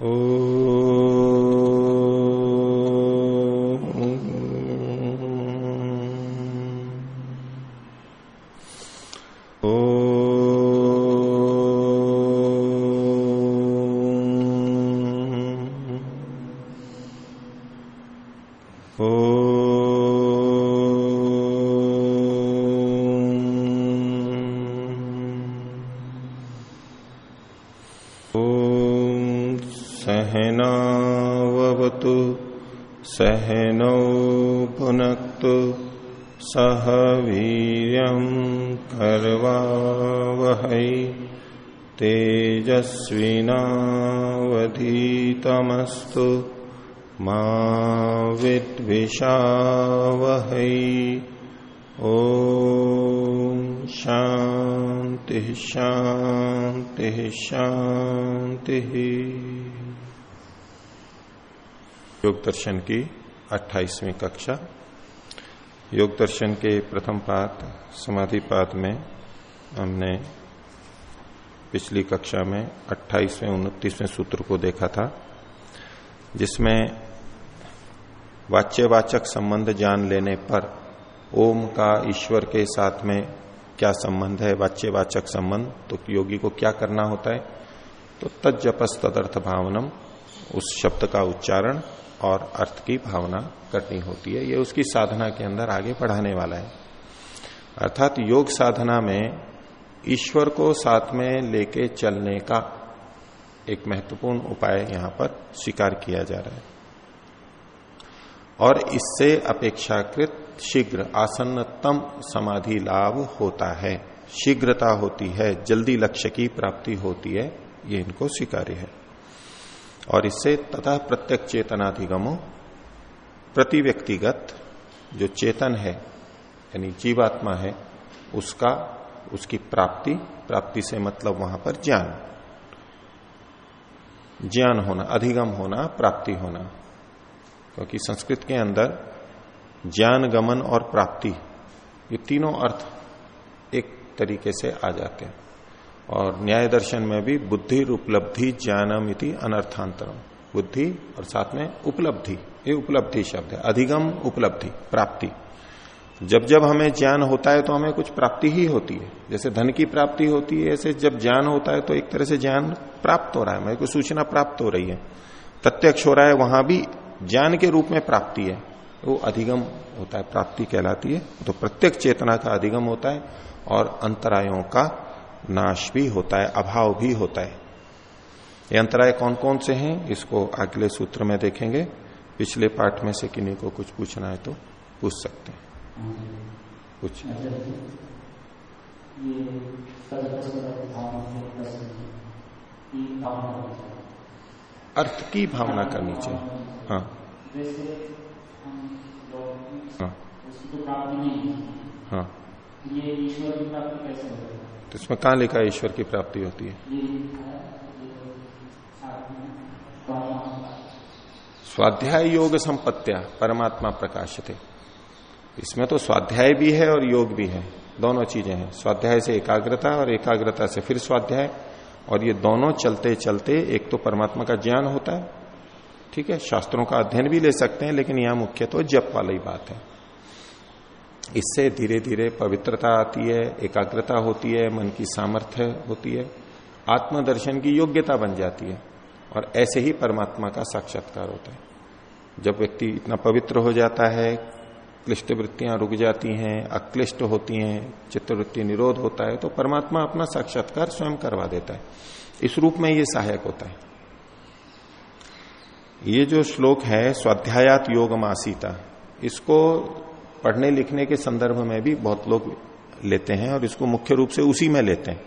Oh. सह वीर कर्वावहै तेजस्विनावधीतमस्तु मा विद्विषावहै। ओ शांति शांति शांति योग दर्शन की 28वीं कक्षा। योग दर्शन के प्रथम पात समाधि पात में हमने पिछली कक्षा में 28वें उनतीसवें सूत्र को देखा था, जिसमें वाच्यवाचक संबंध जान लेने पर ओम का ईश्वर के साथ में क्या संबंध है, वाच्यवाचक संबंध तो योगी को क्या करना होता है? तो तजपस तदर्थ भावनम, उस शब्द का उच्चारण और अर्थ की भावना करनी होती है। ये उसकी साधना के अंदर आगे बढ़ाने वाला है। अर्थात योग साधना में ईश्वर को साथ में लेके चलने का एक महत्वपूर्ण उपाय यहाँ पर स्वीकार किया जा रहा है। और इससे अपेक्षाकृत शीघ्र आसन्नतम समाधि लाभ होता है। शीघ्रता होती है, जल्दी लक्ष्य की प्राप्ति होती है, ये इनको स्वीकार्य है। और इससे तथा प्रत्यक चेतनाधिगमो प्रति व्यक्तिगत जो चेतन है, यानी जीवात्मा है, उसका, उसकी प्राप्ति प्राप्ति से मतलब वहाँ पर ज्ञान। ज्ञान होना, अधिगम होना, प्राप्ति होना। क्योंकि संस्कृत के अंदर ज्ञान, गमन और प्राप्ति, ये तीनों अर्थ एक तरीके से आ जाते हैं। और न्याय दर्शन में भी बुद्धि उपलब्धि ज्ञानम इति अनर्थांतरम। बुद्धि और साथ में उपलब्धि, ये उपलब्धि शब्द है। अधिगम उपलब्धि, प्राप्ति। जब जब हमें ज्ञान होता है तो हमें कुछ प्राप्ति ही होती है। जैसे धन की प्राप्ति होती है, ऐसे जब ज्ञान होता है तो एक तरह से ज्ञान प्राप्त हो रहा है। हमें कोई सूचना प्राप्त हो रही है। प्रत्यक्ष हो रहा है, वहाँ भी ज्ञान के रूप में प्राप्ति है। वो अधिगम होता है, प्राप्ति कहलाती है। तो प्रत्येक चेतना का अधिगम होता है और अंतरायों का नाश भी होता है अभाव भी होता है। ये अंतराय कौन कौन से हैं इसको अगले सूत्र में देखेंगे। पिछले पाठ में से किन्हीं को कुछ पूछना है तो पूछ सकते हैं। कुछ अर्थ की भावना करनी चाहिए। हाँ। हाँ। हाँ। ये ईश्वर की प्राप्ति कैसे होगी तो इसमें कहाँ लिखा ईश्वर की प्राप्ति होती है। स्वाध्याय योग संपत्तिया, परमात्मा प्रकाश थे इसमें तो स्वाध्याय भी है और योग भी है। दोनों चीज़ें हैं। स्वाध्याय से एकाग्रता और एकाग्रता से फिर स्वाध्याय। और ये दोनों चलते चलते एक तो परमात्मा का ज्ञान होता है। ठीक है? शास्त्रों का अध्ययन भी ले सकते हैं, लेकिन यहाँ मुख्य तो जप वाली बात है। इससे धीरे धीरे पवित्रता आती है, एकाग्रता होती है, मन की सामर्थ्य होती है, आत्मदर्शन की योग्यता बन जाती है और ऐसे ही परमात्मा का साक्षात्कार होता है। जब व्यक्ति इतना पवित्र हो जाता है क्लिष्ट वृत्तियाँ रुक जाती हैं, अक्लिष्ट होती हैं, चित्तवृत्ति निरोध होता है तो परमात्मा अपना साक्षात्कार स्वयं करवा देता है। इस रूप में ये सहायक होता है। ये जो श्लोक है, स्वाध्यायात योग मासीता इसको पढ़ने लिखने के संदर्भ में भी बहुत लोग लेते हैं और इसको मुख्य रूप से उसी में लेते हैं।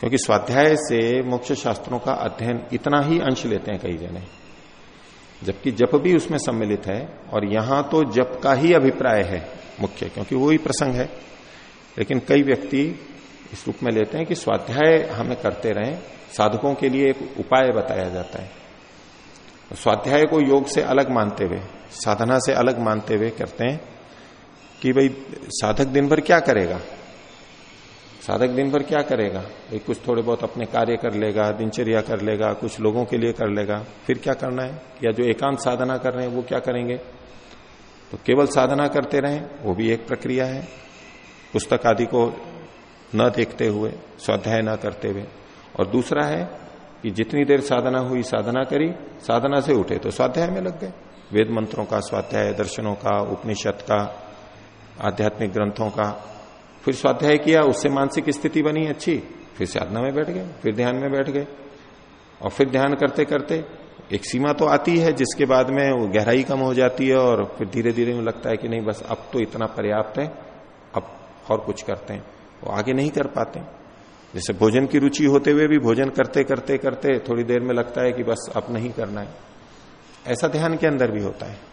क्योंकि स्वाध्याय से मोक्ष शास्त्रों का अध्ययन इतना ही अंश लेते हैं कई जने। जबकि जप भी उसमें सम्मिलित है और यहाँ तो जप का ही अभिप्राय है मुख्य, क्योंकि वो ही प्रसंग है। लेकिन कई व्यक्ति इस रूप में लेते हैं कि स्वाध्याय हमें करते रहें, साधकों के लिए एक उपाय बताया जाता है। स्वाध्याय को योग से अलग मानते हुए, साधना से अलग मानते हुए करते हैं। कि भाई साधक दिन भर क्या करेगा? साधक दिन भर क्या करेगा? भाई कुछ थोड़े बहुत अपने कार्य कर लेगा, दिनचर्या कर लेगा, कुछ लोगों के लिए कर लेगा। फिर क्या करना है? या जो एकांत साधना कर रहे हैं, वो क्या करेंगे? तो केवल साधना करते रहें, वो भी एक प्रक्रिया है। पुस्तक आदि को न देखते हुए, स्वाध्याय न करते हुए। और दूसरा है कि जितनी देर साधना हुई, साधना करी, साधना से उठे तो स्वाध्याय में लग गए। वेद मंत्रों का स्वाध्याय, दर्शनों का, उपनिषद का आध्यात्मिक ग्रंथों का। फिर स्वाध्याय किया, उससे मानसिक स्थिति बनी अच्छी। फिर साधना में बैठ गए, फिर ध्यान में बैठ गए। और फिर ध्यान करते करते एक सीमा तो आती है, जिसके बाद में वो गहराई कम हो जाती है और फिर धीरे धीरे में लगता है कि नहीं, बस अब तो इतना पर्याप्त है, अब और कुछ करते हैं। वो आगे नहीं कर पाते। जैसे भोजन की रुचि होते हुए भी भोजन करते करते करते थोड़ी देर में लगता है कि बस अब नहीं करना है। ऐसा ध्यान के अंदर भी होता है।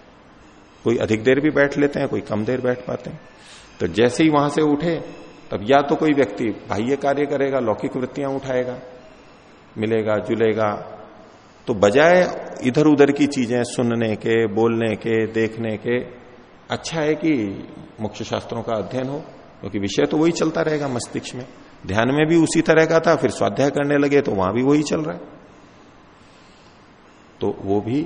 कोई अधिक देर भी बैठ लेते हैं, कोई कम देर बैठ पाते हैं। तो जैसे ही वहाँ से उठे, तब या तो कोई व्यक्ति बाह्य कार्य करेगा, लौकिक वृत्तियाँ उठाएगा, मिलेगा, जुलेगा। तो बजाय इधर उधर की चीज़ें सुनने के, बोलने के, देखने के अच्छा है कि मुख्य शास्त्रों का अध्ययन हो, क्योंकि तो विषय तो वही चलता रहेगा मस्तिष्क में। ध्यान में भी उसी तरह का था, फिर स्वाध्याय करने लगे तो वहाँ भी वही चल रहा है। तो वो भी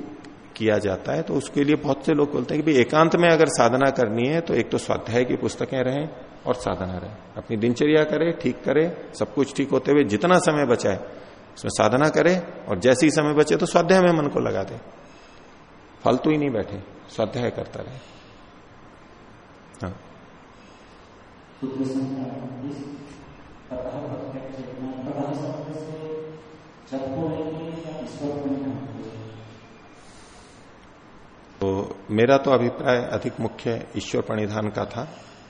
किया जाता है तो उसके लिए बहुत से लोग बोलते हैं कि भाई एकांत में अगर साधना करनी है तो एक तो स्वाध्याय की पुस्तकें रहें और साधना रहे। अपनी दिनचर्या करे, ठीक करे, सब कुछ ठीक होते हुए जितना समय बचाए, उसमें साधना करे और जैसे ही समय बचे तो स्वाध्याय में मन को लगा दे। फालतू ही नहीं बैठे, स्वाध्याय करता रहे। हाँ। तो मेरा तो अभिप्राय अधिक मुख्य ईश्वर परिधान का था।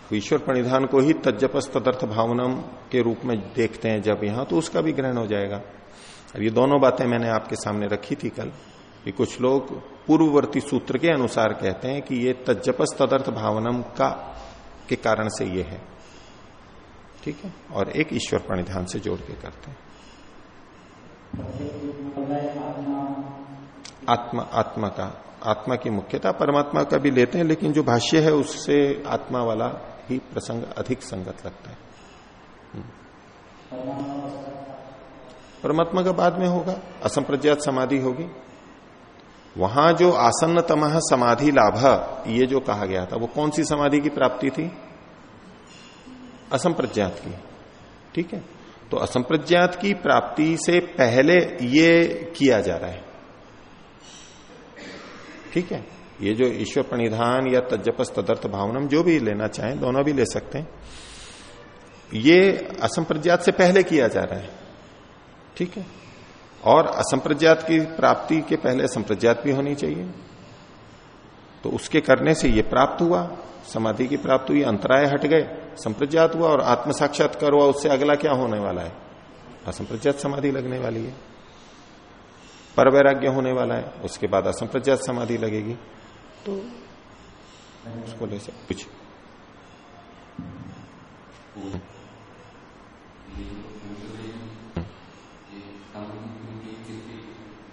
तो ईश्वर परिधान को ही तजपस तदर्थ भावनम के रूप में देखते हैं जब यहाँ तो उसका भी ग्रहण हो जाएगा। अब ये दोनों बातें मैंने आपके सामने रखी थी कल, कि कुछ लोग पूर्ववर्ती सूत्र के अनुसार कहते हैं कि ये तजपस तदर्थ भावनम का, के कारण से ये है। ठीक है? और एक ईश्वर परिधान से जोड़ के करते हैं। आत्मा आत्मा का, आत्मा की मुख्यता परमात्मा का भी लेते हैं, लेकिन जो भाष्य है उससे आत्मा वाला ही प्रसंग अधिक संगत लगता है। परमात्मा का बाद में होगा, असंप्रज्ञात समाधि होगी। वहाँ जो आसन्न तमह समाधि लाभ, ये जो कहा गया था, वो कौन सी समाधि की प्राप्ति थी? असंप्रज्ञात की। ठीक है? तो असंप्रज्ञात की प्राप्ति से पहले ये किया जा रहा है। ठीक है। ये जो ईश्वर प्रणिधान या तजपस तदर्थ भावनम जो भी लेना चाहें, दोनों भी ले सकते हैं। ये असंप्रज्ञात से पहले किया जा रहा है। ठीक है। और असंप्रज्ञात की प्राप्ति के पहले संप्रज्ञात भी होनी चाहिए। तो उसके करने से ये प्राप्त हुआ, समाधि की प्राप्त हुई, अंतराय हट गए, संप्रज्ञात हुआ और आत्म साक्षात्कार हुआ, उससे अगला क्या होने वाला है? असंप्रज्ञात समाधि लगने वाली है। पर वैराग्य होने वाला है उसके बाद असंप्रज्ञात समाधि लगेगी। तो उसको ले सकते कुछ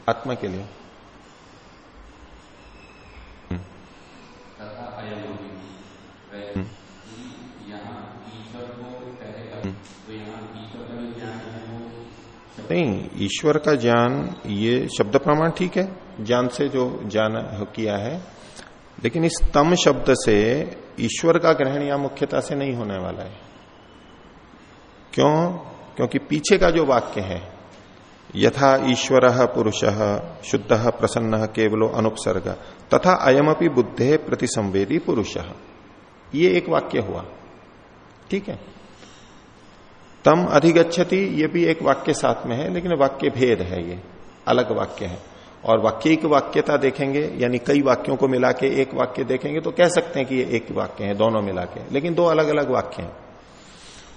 आत्मा के लिए। नहीं ईश्वर का ज्ञान, ये शब्द प्रमाण ठीक है, ज्ञान से जो ज्ञान किया है, लेकिन इस तम शब्द से ईश्वर का ग्रहण या मुख्यता से नहीं होने वाला है। क्यों? क्योंकि पीछे का जो वाक्य है, यथा ईश्वर पुरुष, शुद्ध प्रसन्न केवलो अनुपसर्ग, तथा अयमपि बुद्धे प्रतिसंवेदी पुरुष। ये एक वाक्य हुआ। ठीक है? तम अधिगछति ये भी एक वाक्य साथ में है, लेकिन वाक्य भेद है ये, अलग वाक्य है। और वाक्य की वाक्यता देखेंगे, यानी कई वाक्यों को मिला के एक वाक्य देखेंगे तो कह सकते हैं कि ये एक वाक्य है, दोनों मिला के, लेकिन दो अलग अलग वाक्य हैं।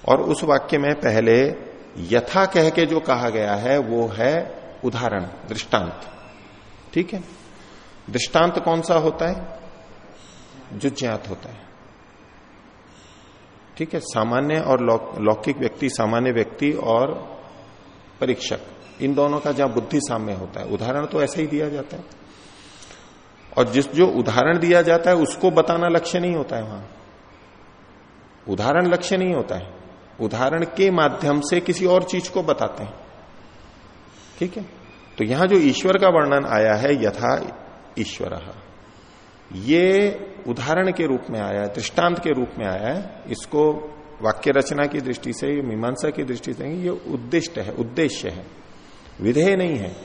और उस वाक्य में पहले यथा कह के जो कहा गया है, वो है उदाहरण, दृष्टांत। ठीक है? दृष्टांत कौन सा होता है? जो ज्ञात होता है। ठीक है, सामान्य और लौकिक व्यक्ति, सामान्य व्यक्ति और परीक्षक, इन दोनों का जहाँ बुद्धि सामने होता है। उदाहरण तो ऐसे ही दिया जाता है। और जिस, जो उदाहरण दिया जाता है, उसको बताना लक्ष्य नहीं होता है वहाँ। उदाहरण लक्ष्य नहीं होता है। उदाहरण के माध्यम से किसी और चीज़ को बताते हैं। ठीक है? तो यहाँ जो ईश्वर का वर्णन आया है, यथा ईश्वर, ये उदाहरण के रूप में आया है, दृष्टांत के रूप में आया है, इसको वाक्य रचना की दृष्टि से, मीमांसा की दृष्टि से ये उद्दिष्ट है, उद्देश्य है, विधेय नहीं है।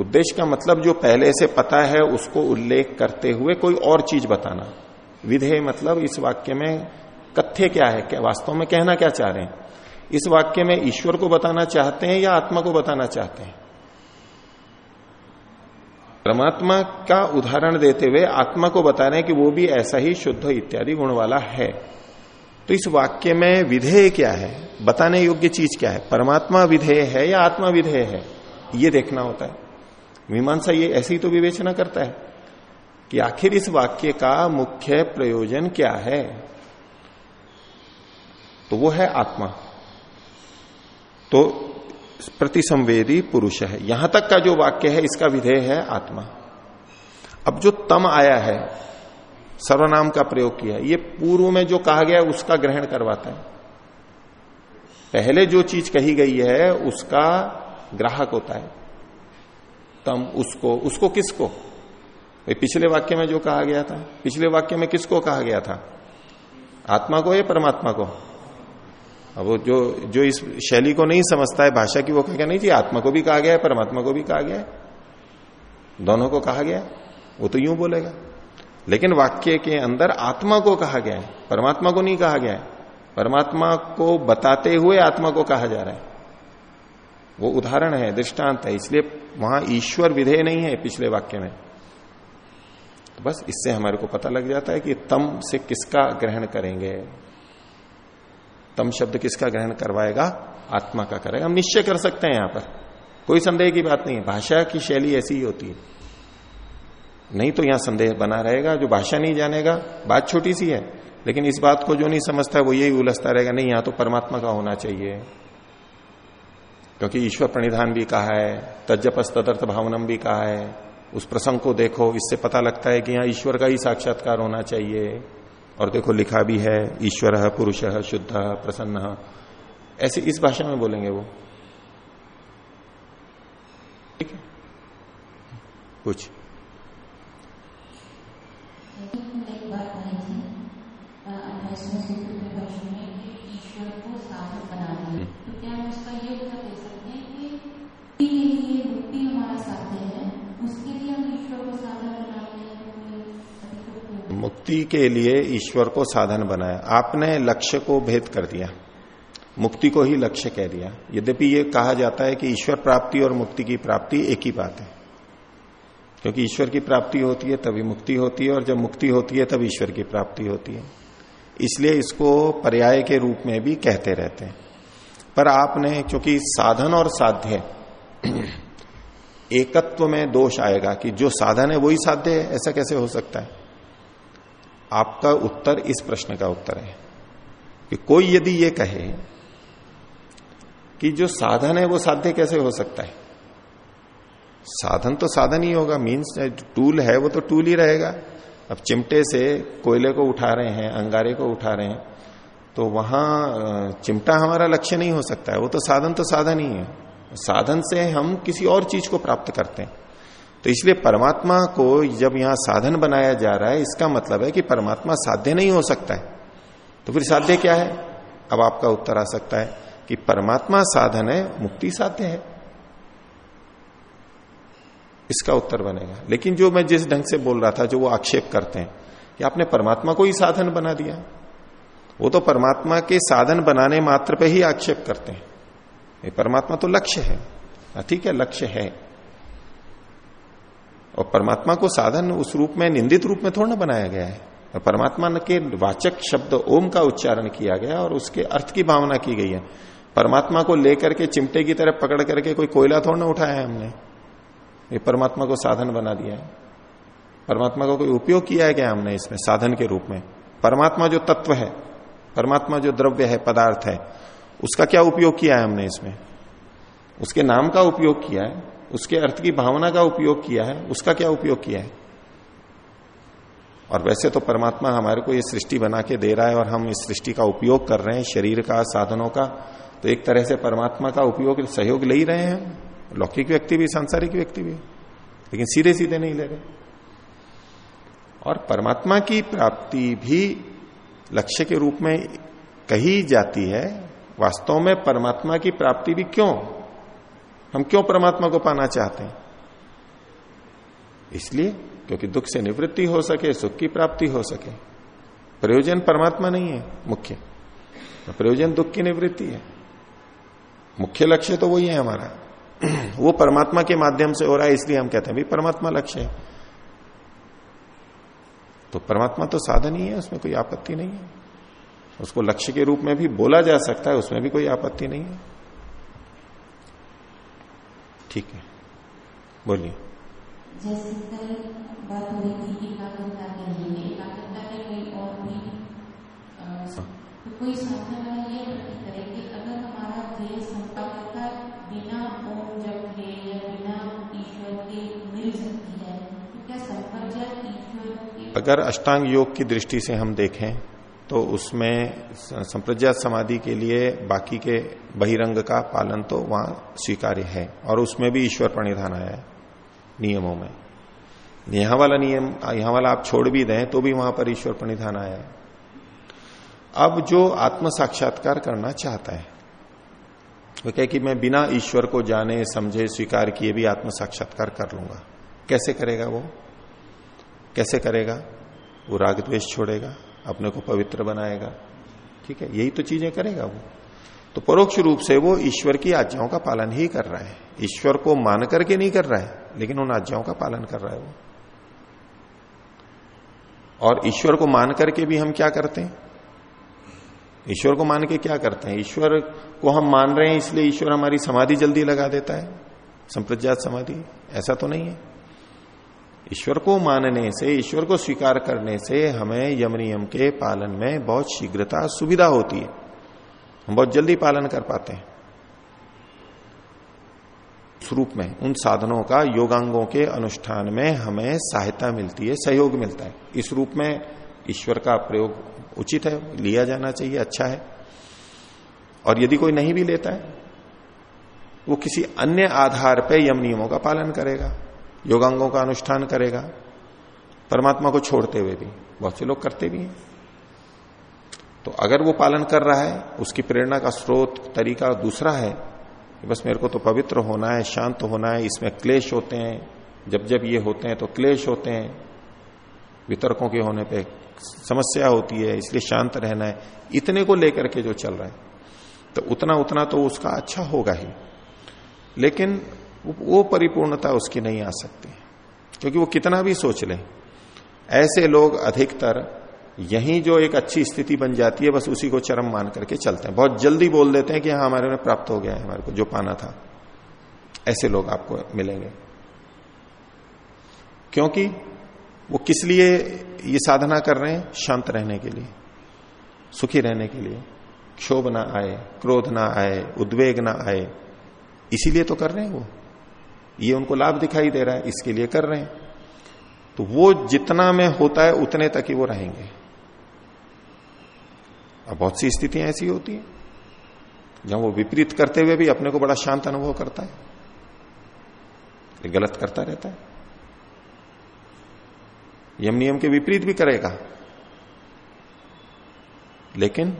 उद्देश्य का मतलब जो पहले से पता है, उसको उल्लेख करते हुए कोई और चीज़ बताना। विधेय मतलब इस वाक्य में कथ्य क्या है, क्या वास्तव में कहना क्या चाह रहे हैं? इस वाक्य में ईश्वर को बताना चाहते हैं या आत्मा को बताना चाहते हैं? परमात्मा का उदाहरण देते हुए आत्मा को बता रहे हैं कि वो भी ऐसा ही शुद्ध इत्यादि गुण वाला है। तो इस वाक्य में विधेय क्या है? बताने योग्य चीज़ क्या है? परमात्मा विधेय है या आत्मा विधेय है? ये देखना होता है। मीमांसा ये ऐसी तो विवेचना करता है कि आखिर इस वाक्य का मुख्य प्रयोजन क्या है? तो वो है आत्मा। तो प्रतिसंवेदी पुरुष है। यहाँ तक का जो वाक्य है, इसका विधेय है आत्मा। अब जो तम आया है, सर्वनाम का प्रयोग किया ये पूर्व में जो कहा गया उसका ग्रहण करवाता है। पहले जो चीज़ कही गई है, उसका ग्राहक होता है। तम उसको उसको किसको? भाई, पिछले वाक्य में जो कहा गया था, पिछले वाक्य में किसको कहा गया था? आत्मा को या परमात्मा को? अब वो जो जो इस शैली को नहीं समझता है भाषा की, वो कहेगा, नहीं जी, आत्मा को भी कहा गया है, परमात्मा को भी कहा गया है। दोनों को कहा गया वो तो यूँ बोलेगा। लेकिन वाक्य के अंदर आत्मा को कहा गया है, परमात्मा को नहीं कहा गया है। परमात्मा को बताते हुए आत्मा को कहा जा रहा है। वो उदाहरण है, दृष्टांत है, इसलिए वहाँ ईश्वर विधेय नहीं है पिछले वाक्य में। तो बस इससे हमारे को पता लग जाता है कि तम से किसका ग्रहण करेंगे। तम शब्द किसका ग्रहण करवाएगा? आत्मा का करेगा। हम निश्चय कर सकते हैं यहाँ पर। कोई संदेह की बात नहीं है। भाषा की शैली ऐसी ही होती है। नहीं तो यहाँ संदेह बना रहेगा जो भाषा नहीं जानेगा। बात छोटी सी है, लेकिन इस बात को जो नहीं समझता वो यही उलझता रहेगा, नहीं, यहाँ तो परमात्मा का होना चाहिए। क्योंकि ईश्वर प्रणिधान भी कहा है तजपस तदर्थ भावनम भी कहा है। उस प्रसंग को देखो, इससे पता लगता है कि यहाँ ईश्वर का ही साक्षात्कार होना चाहिए। और देखो लिखा भी है, ईश्वर है पुरुष है शुद्ध, प्रसन्न। ऐसे इस भाषा में बोलेंगे वो। ठीक है? कुछ मुक्ति के लिए ईश्वर को साधन बनाया। आपने लक्ष्य को भेद कर दिया। मुक्ति को ही लक्ष्य कह दिया। यद्यपि ये कहा जाता है कि ईश्वर प्राप्ति और मुक्ति की प्राप्ति एक ही बात है। क्योंकि ईश्वर की प्राप्ति होती है, तभी मुक्ति होती है, और जब मुक्ति होती है, तब ईश्वर की प्राप्ति होती है। इसलिए इसको पर्याय के रूप में भी कहते रहते हैं। पर आपने, क्योंकि साधन और साध्य, एकत्व में दोष आएगा कि जो साधन है, वही साध्य है, ऐसा कैसे हो सकता है? आपका उत्तर इस प्रश्न का उत्तर है कि कोई यदि ये कहे कि जो साधन है वो साध्य कैसे हो सकता है? साधन तो साधन ही होगा मीन्स टूल है, वो तो टूल ही रहेगा। अब चिमटे से कोयले को उठा रहे हैं, अंगारे को उठा रहे हैं तो वहाँ चिमटा हमारा लक्ष्य नहीं हो सकता है। वो तो साधन तो साधन ही है। साधन से हम किसी और चीज़ को प्राप्त करते हैं। तो इसलिए परमात्मा को जब यहाँ साधन बनाया जा रहा है इसका मतलब है कि परमात्मा साध्य नहीं हो सकता है। तो फिर साध्य क्या है? अब आपका उत्तर आ सकता है कि परमात्मा साधन है मुक्ति साध्य है। इसका उत्तर बनेगा। लेकिन जो मैं जिस ढंग से बोल रहा था जो वो आक्षेप करते हैं कि आपने परमात्मा को ही साधन बना दिया। वो तो परमात्मा के साधन बनाने मात्र पे ही आक्षेप करते हैं। परमात्मा तो लक्ष्य है। हाँ, ठीक है लक्ष्य है। और परमात्मा को साधन उस रूप में, निंदित रूप में थोड़ा ना बनाया गया है। परमात्मा के वाचक शब्द ओम का उच्चारण किया गया और उसके अर्थ की भावना की गई है। परमात्मा को लेकर के चिमटे की तरफ़ पकड़ करके कोई कोयला थोड़ा ना उठाया है हमने। ये परमात्मा को साधन बना दिया है। परमात्मा का को कोई उपयोग किया है क्या हमने इसमें, साधन के रूप में? परमात्मा जो तत्व है, परमात्मा जो द्रव्य है, पदार्थ है, उसका क्या उपयोग किया है हमने इसमें? उसके नाम का उपयोग किया है। उसके अर्थ की भावना का उपयोग किया है, उसका क्या उपयोग किया है? और वैसे तो परमात्मा हमारे को ये सृष्टि बना के दे रहा है और हम इस सृष्टि का उपयोग कर रहे हैं, शरीर का, साधनों का। तो एक तरह से परमात्मा का उपयोग, सहयोग ले ही रहे हैं। लौकिक व्यक्ति भी, सांसारिक व्यक्ति भी। लेकिन सीधे सीधे नहीं ले रहे। और परमात्मा की प्राप्ति भी लक्ष्य के रूप में कही जाती है, वास्तव में परमात्मा की प्राप्ति भी क्यों? हम क्यों परमात्मा को पाना चाहते हैं? इसलिए क्योंकि दुख से निवृत्ति हो सके, सुख की प्राप्ति हो सके। प्रयोजन परमात्मा नहीं है, मुख्य। तो प्रयोजन दुख की निवृत्ति है। मुख्य लक्ष्य तो वही है हमारा। वो परमात्मा के माध्यम से हो रहा है, इसलिए हम कहते हैं भी परमात्मा लक्ष्य है। तो परमात्मा तो साधन ही है, उसमें कोई आपत्ति नहीं है। उसको लक्ष्य के रूप में भी बोला जा सकता है, उसमें भी कोई आपत्ति नहीं है। ठीक है। बोलिए। जैसे कल बात हो रही थी एकाग्रता के लिए एकाग्रता के कोई और भी तो कोई साधना ये करे कि अगर हमारा ध्येय बिना ओम जप के या बिना ईश्वर के मिल सकती है तो क्या संपर्क ईश्वर अगर अष्टांग योग की दृष्टि से हम देखें तो उसमें संप्रज्ञात समाधि के लिए बाकी के बहिरंग का पालन तो वहाँ स्वीकार्य है। और उसमें भी ईश्वर प्रणिधान आया है, नियमों में। यहाँ वाला नियम, यहाँ वाला आप छोड़ भी दें तो भी वहाँ पर ईश्वर प्रणिधान आया है। अब जो आत्म साक्षात्कार करना चाहता है, वो कहे कि मैं बिना ईश्वर को जाने, समझे, स्वीकार किए भी आत्म साक्षात्कार कर लूँगा। कैसे करेगा वो? कैसे करेगा? वो राग द्वेष छोड़ेगा। अपने को पवित्र बनाएगा। ठीक है? यही तो चीज़ें करेगा वो। तो परोक्ष रूप से वो ईश्वर की आज्ञाओं का पालन ही कर रहा है। ईश्वर को मान करके नहीं कर रहा है, लेकिन उन आज्ञाओं का पालन कर रहा है वो। और ईश्वर को मान करके भी हम क्या करते हैं? ईश्वर को मान के क्या करते हैं? ईश्वर को हम मान रहे हैं, इसलिए ईश्वर हमारी समाधि जल्दी लगा देता है। संप्रज्ञात समाधि। ऐसा तो नहीं है। ईश्वर को मानने से, ईश्वर को स्वीकार करने से हमें यम नियम के पालन में बहुत शीघ्रता सुविधा होती है। हम बहुत जल्दी पालन कर पाते हैं। उस रूप में, उन साधनों का, योगांगों के अनुष्ठान में हमें सहायता मिलती है, सहयोग मिलता है। इस रूप में ईश्वर का प्रयोग उचित है, लिया जाना चाहिए अच्छा है। और यदि कोई नहीं भी लेता है, वो किसी अन्य आधार पर यम नियमों का पालन करेगा। योगांगों का अनुष्ठान करेगा। परमात्मा को छोड़ते हुए भी, बहुत से लोग करते भी हैं। तो अगर वो पालन कर रहा है, उसकी प्रेरणा का स्रोत, तरीका दूसरा है बस मेरे को तो पवित्र होना है, शांत होना है, इसमें क्लेश होते हैं। जब जब ये होते हैं तो क्लेश होते हैं। वितर्कों के होने पे समस्या होती है, इसलिए शांत रहना है। इतने को लेकर के जो चल रहा है तो उतना उतना तो उसका अच्छा होगा ही। लेकिन वो परिपूर्णता उसकी नहीं आ सकती। क्योंकि वो कितना भी सोच ले, ऐसे लोग अधिकतर यही जो एक अच्छी स्थिति बन जाती है, बस उसी को चरम मान करके चलते हैं। बहुत जल्दी बोल देते हैं कि हाँ हमारे में प्राप्त हो गया है, हमारे को जो पाना था। ऐसे लोग आपको मिलेंगे। क्योंकि वो किस लिए ये साधना कर रहे हैं? शांत रहने के लिए, सुखी रहने के लिए। क्षोभ ना आए, क्रोध ना आए, उद्वेग ना आए। इसीलिए तो कर रहे हैं वो। ये उनको लाभ दिखाई दे रहा है, इसके लिए कर रहे हैं। तो वो जितना में होता है, उतने तक ही वो रहेंगे। अब बहुत सी स्थितियाँ ऐसी होती हैं, जहाँ वो विपरीत करते हुए भी अपने को बड़ा शांत अनुभव करता है गलत करता रहता है। यम नियम के विपरीत भी करेगा। लेकिन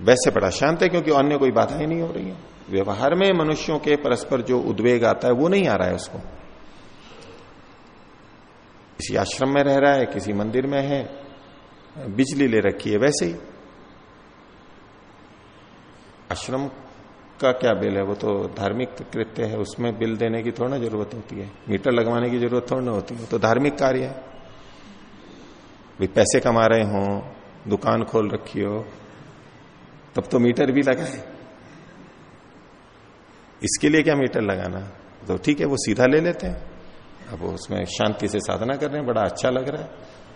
वैसे बड़ा शांत है, क्योंकि अन्य कोई बाधाएँ नहीं हो रही है। व्यवहार में मनुष्यों के परस्पर जो उद्वेग आता है, वो नहीं आ रहा है उसको। किसी आश्रम में रह रहा है, किसी मंदिर में है, बिजली ले रखी है, वैसे ही। आश्रम का क्या बिल है? वो तो धार्मिक कृत्य है, उसमें बिल देने की थोड़ा ना ज़रूरत होती है। मीटर लगवाने की ज़रूरत थोड़ी ना होती है तो धार्मिक कार्य है। भी पैसे कमा रहे हो, दुकान खोल रखी हो, तब तो मीटर भी लगाए। इसके लिए क्या मीटर लगाना? तो ठीक है, वो सीधा ले लेते हैं। अब उसमें शांति से साधना कर रहे हैं, बड़ा अच्छा लग रहा है।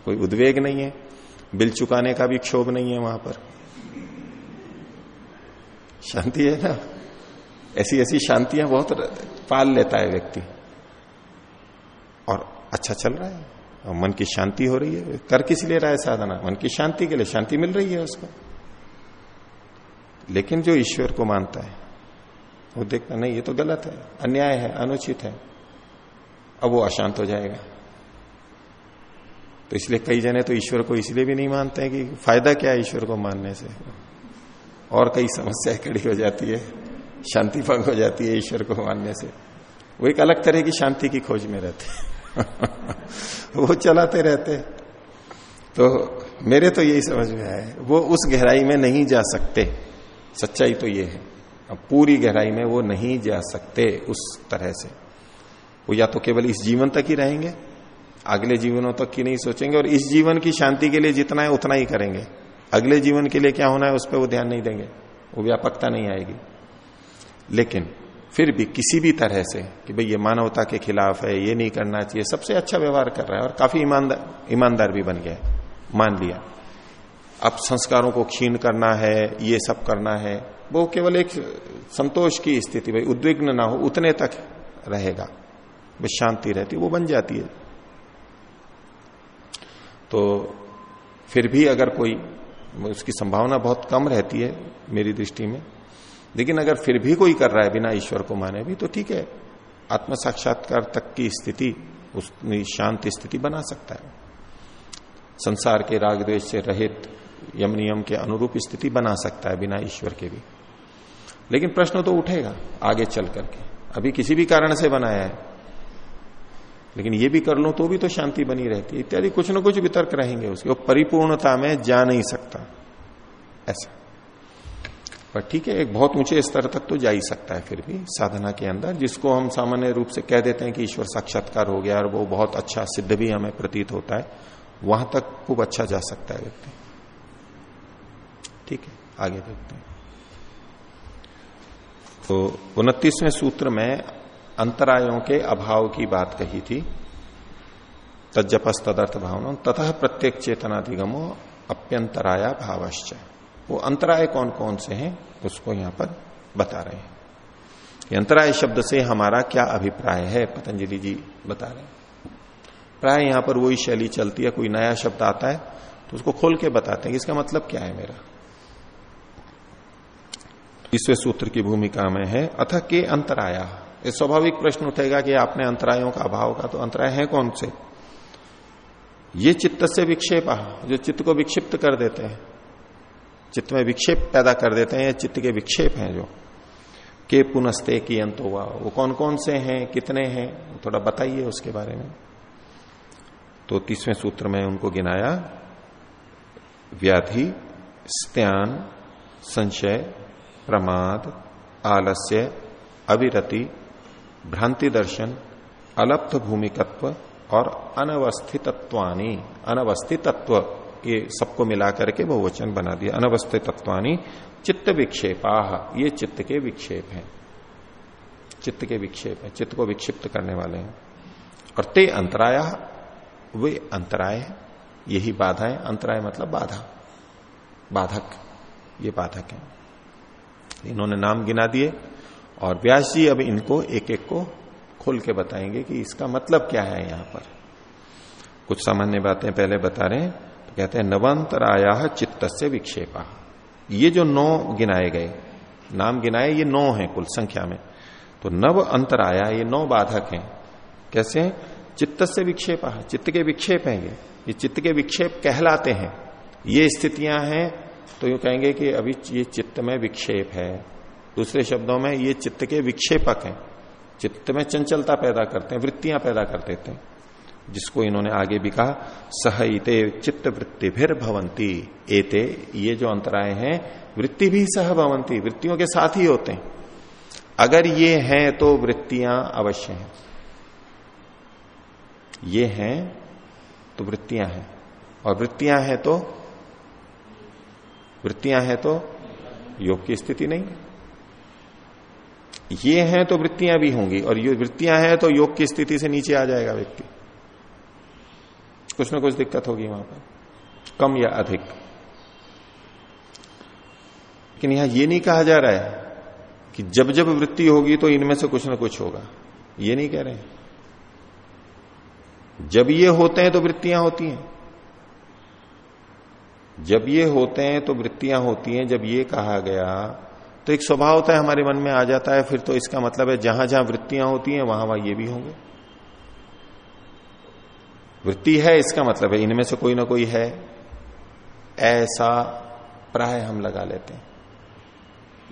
कोई उद्वेग नहीं है। बिल चुकाने का भी क्षोभ नहीं है वहाँ पर। शांति है ना? ऐसी ऐसी शांतियाँ बहुत पाल लेता है व्यक्ति। और अच्छा चल रहा है। और मन की शांति हो रही है। कर किस लिए रहा है साधना? मन की शांति के लिए शांति मिल रही है उसको। लेकिन जो ईश्वर को मानता है वो देखता, नहीं, ये तो गलत है, अन्याय है, अनुचित है। अब वो अशांत हो जाएगा। तो इसलिए कई जने तो ईश्वर को इसलिए भी नहीं मानते हैं कि फ़ायदा क्या है ईश्वर को मानने से। और कई समस्याएँ खड़ी हो जाती है, शांति भंग हो जाती है ईश्वर को मानने से। वो एक अलग तरह की शांति की खोज में रहते वो चलाते रहते तो मेरे तो यही समझ में आया वो उस गहराई में नहीं जा सकते। सच्चाई तो ये है। अब पूरी गहराई में वो नहीं जा सकते उस तरह से। वो या तो केवल इस जीवन तक ही रहेंगे, अगले जीवनों तक की नहीं सोचेंगे और इस जीवन की शांति के लिए जितना है उतना ही करेंगे। अगले जीवन के लिए क्या होना है उस पर वो ध्यान नहीं देंगे, वो व्यापकता नहीं आएगी। लेकिन फिर भी किसी भी तरह से कि भाई ये मानवता के खिलाफ है, ये नहीं करना चाहिए, सबसे अच्छा व्यवहार कर रहा है और काफ़ी ईमानदार ईमानदार भी बन गया मान लिया। अब संस्कारों को क्षीण करना है, ये सब करना है वो केवल एक संतोष की स्थिति, भाई, उद्विग्न ना हो, उतने तक रहेगा। शांति रहती, वो बन जाती है। तो फिर भी अगर कोई उसकी संभावना बहुत कम रहती है मेरी दृष्टि में, लेकिन अगर फिर भी कोई कर रहा है बिना ईश्वर को माने भी तो ठीक है आत्म साक्षात्कार तक की स्थिति उस शांत स्थिति बना सकता है। संसार के राग, द्वेष से रहित यम नियम के अनुरूप स्थिति बना सकता है बिना ईश्वर के भी। लेकिन प्रश्न तो उठेगा आगे चल करके। अभी किसी भी कारण से बनाया है। लेकिन ये भी कर लो तो भी तो शांति बनी रहती है। इत्यादि कुछ ना कुछ वितर्क रहेंगे उसके। वो परिपूर्णता में जा नहीं सकता। ऐसा। पर ठीक है, एक बहुत ऊँचे स्तर तक तो जा ही सकता है फिर भी साधना के अंदर, जिसको हम सामान्य रूप से कह देते हैं कि ईश्वर साक्षात्कार हो गया और वो बहुत अच्छा सिद्ध भी हमें प्रतीत होता है, वहाँ तक खूब अच्छा जा सकता है व्यक्ति। ठीक है, आगे देखते हैं। तो उनतीसवें सूत्र में अंतरायों के अभाव की बात कही थी। तजपस तदर्थ भावना तथा प्रत्येक चेतनाधिगमो अप्यंतराया भावश्च। वो अंतराय कौन कौन से हैं, उसको यहाँ पर बता रहे हैं। अंतराय शब्द से हमारा क्या अभिप्राय है, पतंजलि जी बता रहे हैं। प्राय यहाँ पर वही शैली चलती है, कोई नया शब्द आता है तो उसको खोल के बताते हैं इसका मतलब क्या है मेरा। ईश्वर सूत्र की भूमिका में है, अथ के अंतराया। स्वाभाविक प्रश्न उठेगा कि आपने अंतरायों का अभाव का तो अंतराय है कौन से? ये चित्त से विक्षेप जो चित्त को विक्षिप्त कर देते हैं। चित्त में विक्षेप पैदा कर देते हैं चित्त के विक्षेप हैं जो। के पुनस्ते की अंत हुआ वो कौन कौन से हैं, कितने हैं, थोड़ा बताइए उसके बारे में। तो तीसवें सूत्र में उनको गिनाया, व्याधि, स्त्यान, संशय प्रमाद, आलस्य, अविरति भ्रांति दर्शन अलप्त भूमिकत्व और अनवस्थितत्वानी। अनवस्थितत्व, ये सबको मिलाकर के बहुवचन बना दिया। अनवस्थितत्वानी चित्त विक्षेपा, ये चित्त के विक्षेप हैं। चित्त के विक्षेप है। चित्त को विक्षिप्त करने वाले हैं। और ते अंतराया, वे अंतराय यही बाधाएँ। अंतराय मतलब बाधा। बाधक। ये बाधक है। इन्होंने नाम गिना दिए और व्यास जी अब इनको एक एक को खोल के बताएँगे कि इसका मतलब क्या है यहाँ पर। कुछ सामान्य बातें पहले बता रहे हैं। तो कहते हैं, नवंतराया चित्त से विक्षेपा। ये जो नौ गिनाए गए, नाम गिनाए, ये नौ है कुल संख्या में। तो नव अंतराया ये नौ बाधक हैं। कैसे? हैं चित्त से विक्षेप। चित्त के विक्षेप हैं ये। ये चित्त के विक्षेप कहलाते हैं। ये स्थितियाँ हैं तो यू कहेंगे कि अभी ये चित्त में विक्षेप है। दूसरे शब्दों में ये चित्त के विक्षेपक हैं। चित्त में चंचलता पैदा करते हैं, वृत्तियाँ पैदा कर देते हैं। जिसको इन्होंने आगे भी कहा सहते चित्त वृत्ति फिर भवंती। एते, ये जो अंतराय हैं, वृत्ति भी सह भवंती, वृत्तियों के साथ ही होते हैं। अगर ये हैं तो वृत्तियाँ अवश्य हैं। ये हैं तो वृत्तियाँ हैं। और वृत्तियाँ हैं तो वृत्तियाँ हैं तो योग की स्थिति नहीं ये हैं तो वृत्तियाँ भी होंगी, और ये वृत्तियाँ हैं तो योग की स्थिति से नीचे आ जाएगा व्यक्ति। कुछ ना कुछ दिक्कत होगी वहाँ पर, कम या अधिक। लेकिन यहाँ ये नहीं कहा जा रहा है कि जब जब वृत्ति होगी तो इनमें से कुछ ना कुछ होगा। ये नहीं कह रहे जब ये होते हैं तो वृत्तियाँ होती हैं। जब ये होते हैं तो वृत्तियाँ होती हैं, जब ये कहा गया तो एक स्वभाव होता है हमारे मन में आ जाता है, फिर तो इसका मतलब है जहाँ जहाँ वृत्तियाँ होती हैं, वहाँ वहाँ ये भी होंगे। वृत्ति है, इसका मतलब है इनमें से कोई ना कोई है। ऐसा प्राय हम लगा लेते हैं।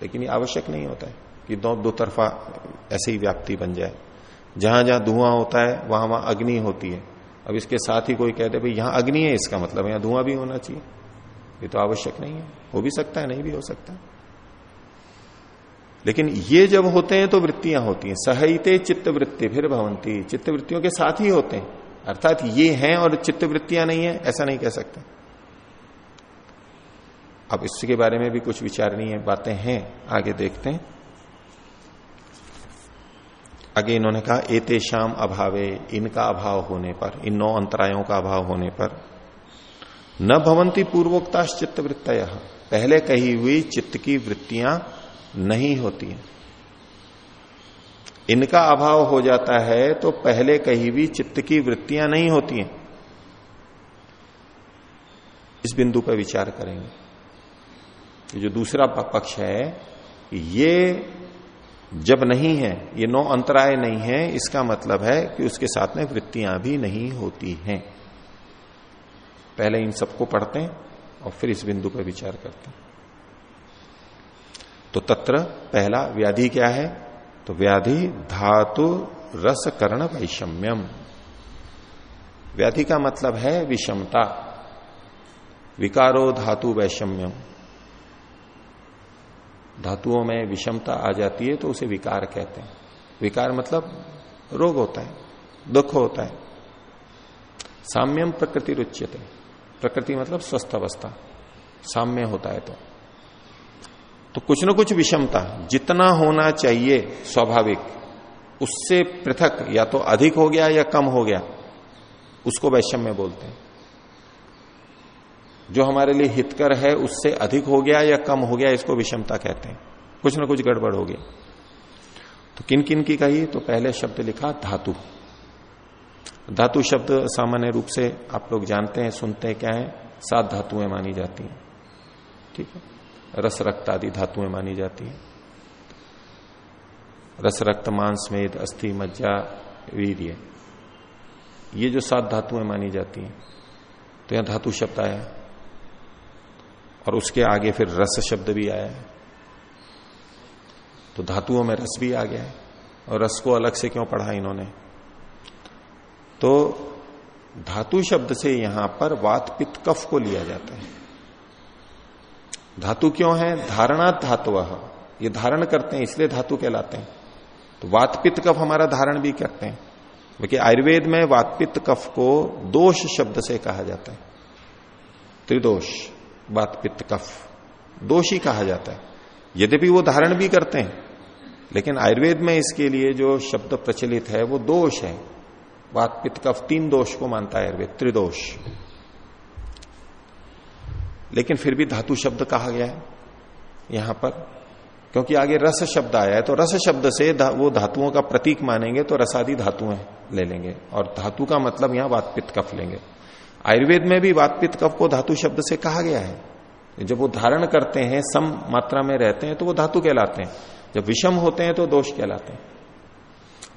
लेकिन ये आवश्यक नहीं होता है कि दो दो तरफा ऐसे ही व्याप्ति बन जाए। जहाँ जहाँ धुआँ होता है, वहाँ वहाँ अग्नि होती है। अब इसके साथ ही कोई कहते भाई यहाँ अग्नि है, इसका मतलब यहाँ धुआँ भी होना चाहिए। ये तो आवश्यक नहीं है। हो भी सकता है, नहीं भी हो सकता। लेकिन ये जब होते हैं तो वृत्तियाँ होती हैं। सहिते चित्त वृत्ति फिर भवंती। चित्त वृत्तियों के साथ ही होते हैं। अर्थात ये हैं और चित्त वृत्तियाँ नहीं है, ऐसा नहीं कह सकते। अब इसके बारे में भी कुछ विचारणीय बातें हैं। आगे देखते हैं। आगे इन्होंने कहा एते शाम अभावे, इनका अभाव होने पर, इन नौ अंतरायों का अभाव होने पर न भवंती पूर्वोक्ता चित्त वृत्त पहले कही हुई चित्त की वृत्तियाँ नहीं होती हैं। इनका अभाव हो जाता है तो पहले कही हुई चित्त की वृत्तियाँ नहीं होती हैं। इस बिंदु पर विचार करेंगे। जो दूसरा पक्ष है, ये जब नहीं है, ये नौ अंतराय नहीं है, इसका मतलब है कि उसके साथ में वृत्तियाँ भी नहीं होती हैं। पहले इन सबको पढ़ते हैं और फिर इस बिंदु पर विचार करते हैं। तो तत्र पहला व्याधि क्या है? तो व्याधि धातु रस कर्ण वैषम्यम। व्याधि का मतलब है विषमता। विकारो धातु वैषम्यम। धातुओं में विषमता आ जाती है तो उसे विकार कहते हैं। विकार मतलब रोग होता है, दुख होता है। साम्यम प्रकृति रुच्यते। प्रकृति मतलब स्वस्थ अवस्था। साम्य होता है तो। तो कुछ न कुछ विषमता, जितना होना चाहिए स्वाभाविक, उससे पृथक या तो अधिक हो गया या कम हो गया, उसको वैषम्य बोलते हैं। जो हमारे लिए हितकर है, उससे अधिक हो गया या कम हो गया, इसको विषमता कहते हैं। कुछ ना कुछ गड़बड़ हो गई तो किन किन की कही? तो पहले शब्द लिखा, धातु। धातु शब्द सामान्य रूप से आप लोग जानते हैं, सुनते हैं, क्या है? सात धातुएँ मानी जाती हैं। ठीक है? रस रक्त आदि धातुएँ मानी जाती हैं। रस रक्त, मांस, मेद, अस्थि, मज्जा, वीर्य। ये जो सात धातुएँ मानी जाती हैं तो यहाँ धातु शब्द आया। और उसके आगे फिर रस शब्द भी आया। है तो धातुओं में रस भी आ गया है। और रस को अलग से क्यों पढ़ा इन्होंने? तो धातु शब्द से यहाँ पर वात पित्त कफ को लिया जाता है। धातु क्यों है? धारणा धातु ये धारण करते हैं, इसलिए धातु कहलाते हैं। तो वात पित्त कफ हमारा धारण भी करते हैं। क्योंकि आयुर्वेद में वात पित्त कफ को दोष शब्द से कहा जाता है। त्रिदोष, वात पित्त कफ, दोषी कहा जाता है। यद्यपि वो धारण भी करते हैं, लेकिन आयुर्वेद में इसके लिए जो शब्द प्रचलित है, वो दोष है। वात पित्त कफ तीन दोष को मानता है आयुर्वेद, त्रिदोष। लेकिन फिर भी धातु शब्द कहा गया है यहाँ पर, क्योंकि आगे रस शब्द आया है तो रस शब्द से वो धातुओं का प्रतीक मानेंगे तो रसादी धातुएँ ले लेंगे। और धातु का मतलब यहाँ वातपित कफ लेंगे। आयुर्वेद में भी वातपित कफ को धातु शब्द से कहा गया है। जब वो धारण करते हैं, सम मात्रा में रहते हैं तो वो धातु कहलाते हैं। जब विषम होते हैं तो दोष कहलाते हैं।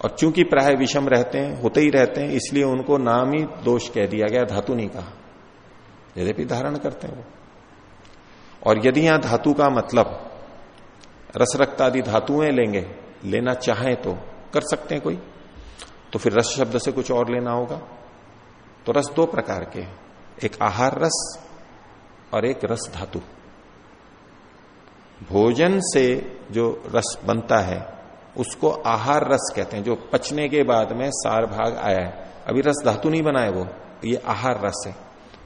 और चूँकि प्राय विषम रहते हैं, होते ही रहते हैं, इसलिए उनको नाम ही दोष कह दिया गया, धातु नहीं कहा। यद्यपि धारण करते हैं वो। और यदि यहाँ धातु का मतलब रस रक्त आदि धातुएँ लेंगे, लेना चाहें तो कर सकते हैं कोई। तो फिर रस शब्द से कुछ और लेना होगा। तो रस दो प्रकार के एक आहार रस और एक रस धातु। भोजन से जो रस बनता है उसको आहार रस कहते हैं, जो पचने के बाद में सार भाग आया है। अभी रस धातु नहीं बनाए वो, ये आहार रस है।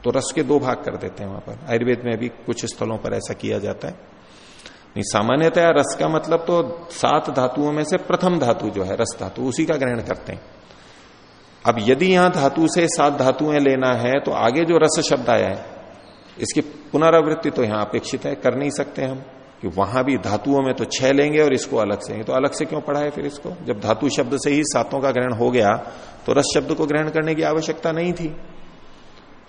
तो रस के दो भाग कर देते हैं वहाँ पर। आयुर्वेद में भी कुछ स्थलों पर ऐसा किया जाता है। नहीं, सामान्यतया रस का मतलब तो सात धातुओं में से प्रथम धातु जो है, रस धातु, उसी का ग्रहण करते हैं। अब यदि यहाँ धातु से सात धातुएँ लेना है तो आगे जो रस शब्द आया है, इसकी पुनरावृत्ति तो यहाँ अपेक्षित है, कर नहीं सकते हम। कि वहाँ भी धातुओं में तो छह लेंगे और इसको अलग से। तो अलग से क्यों पढ़ा है फिर इसको? जब धातु शब्द से ही सातों का ग्रहण हो गया तो रस शब्द को ग्रहण करने की आवश्यकता नहीं थी।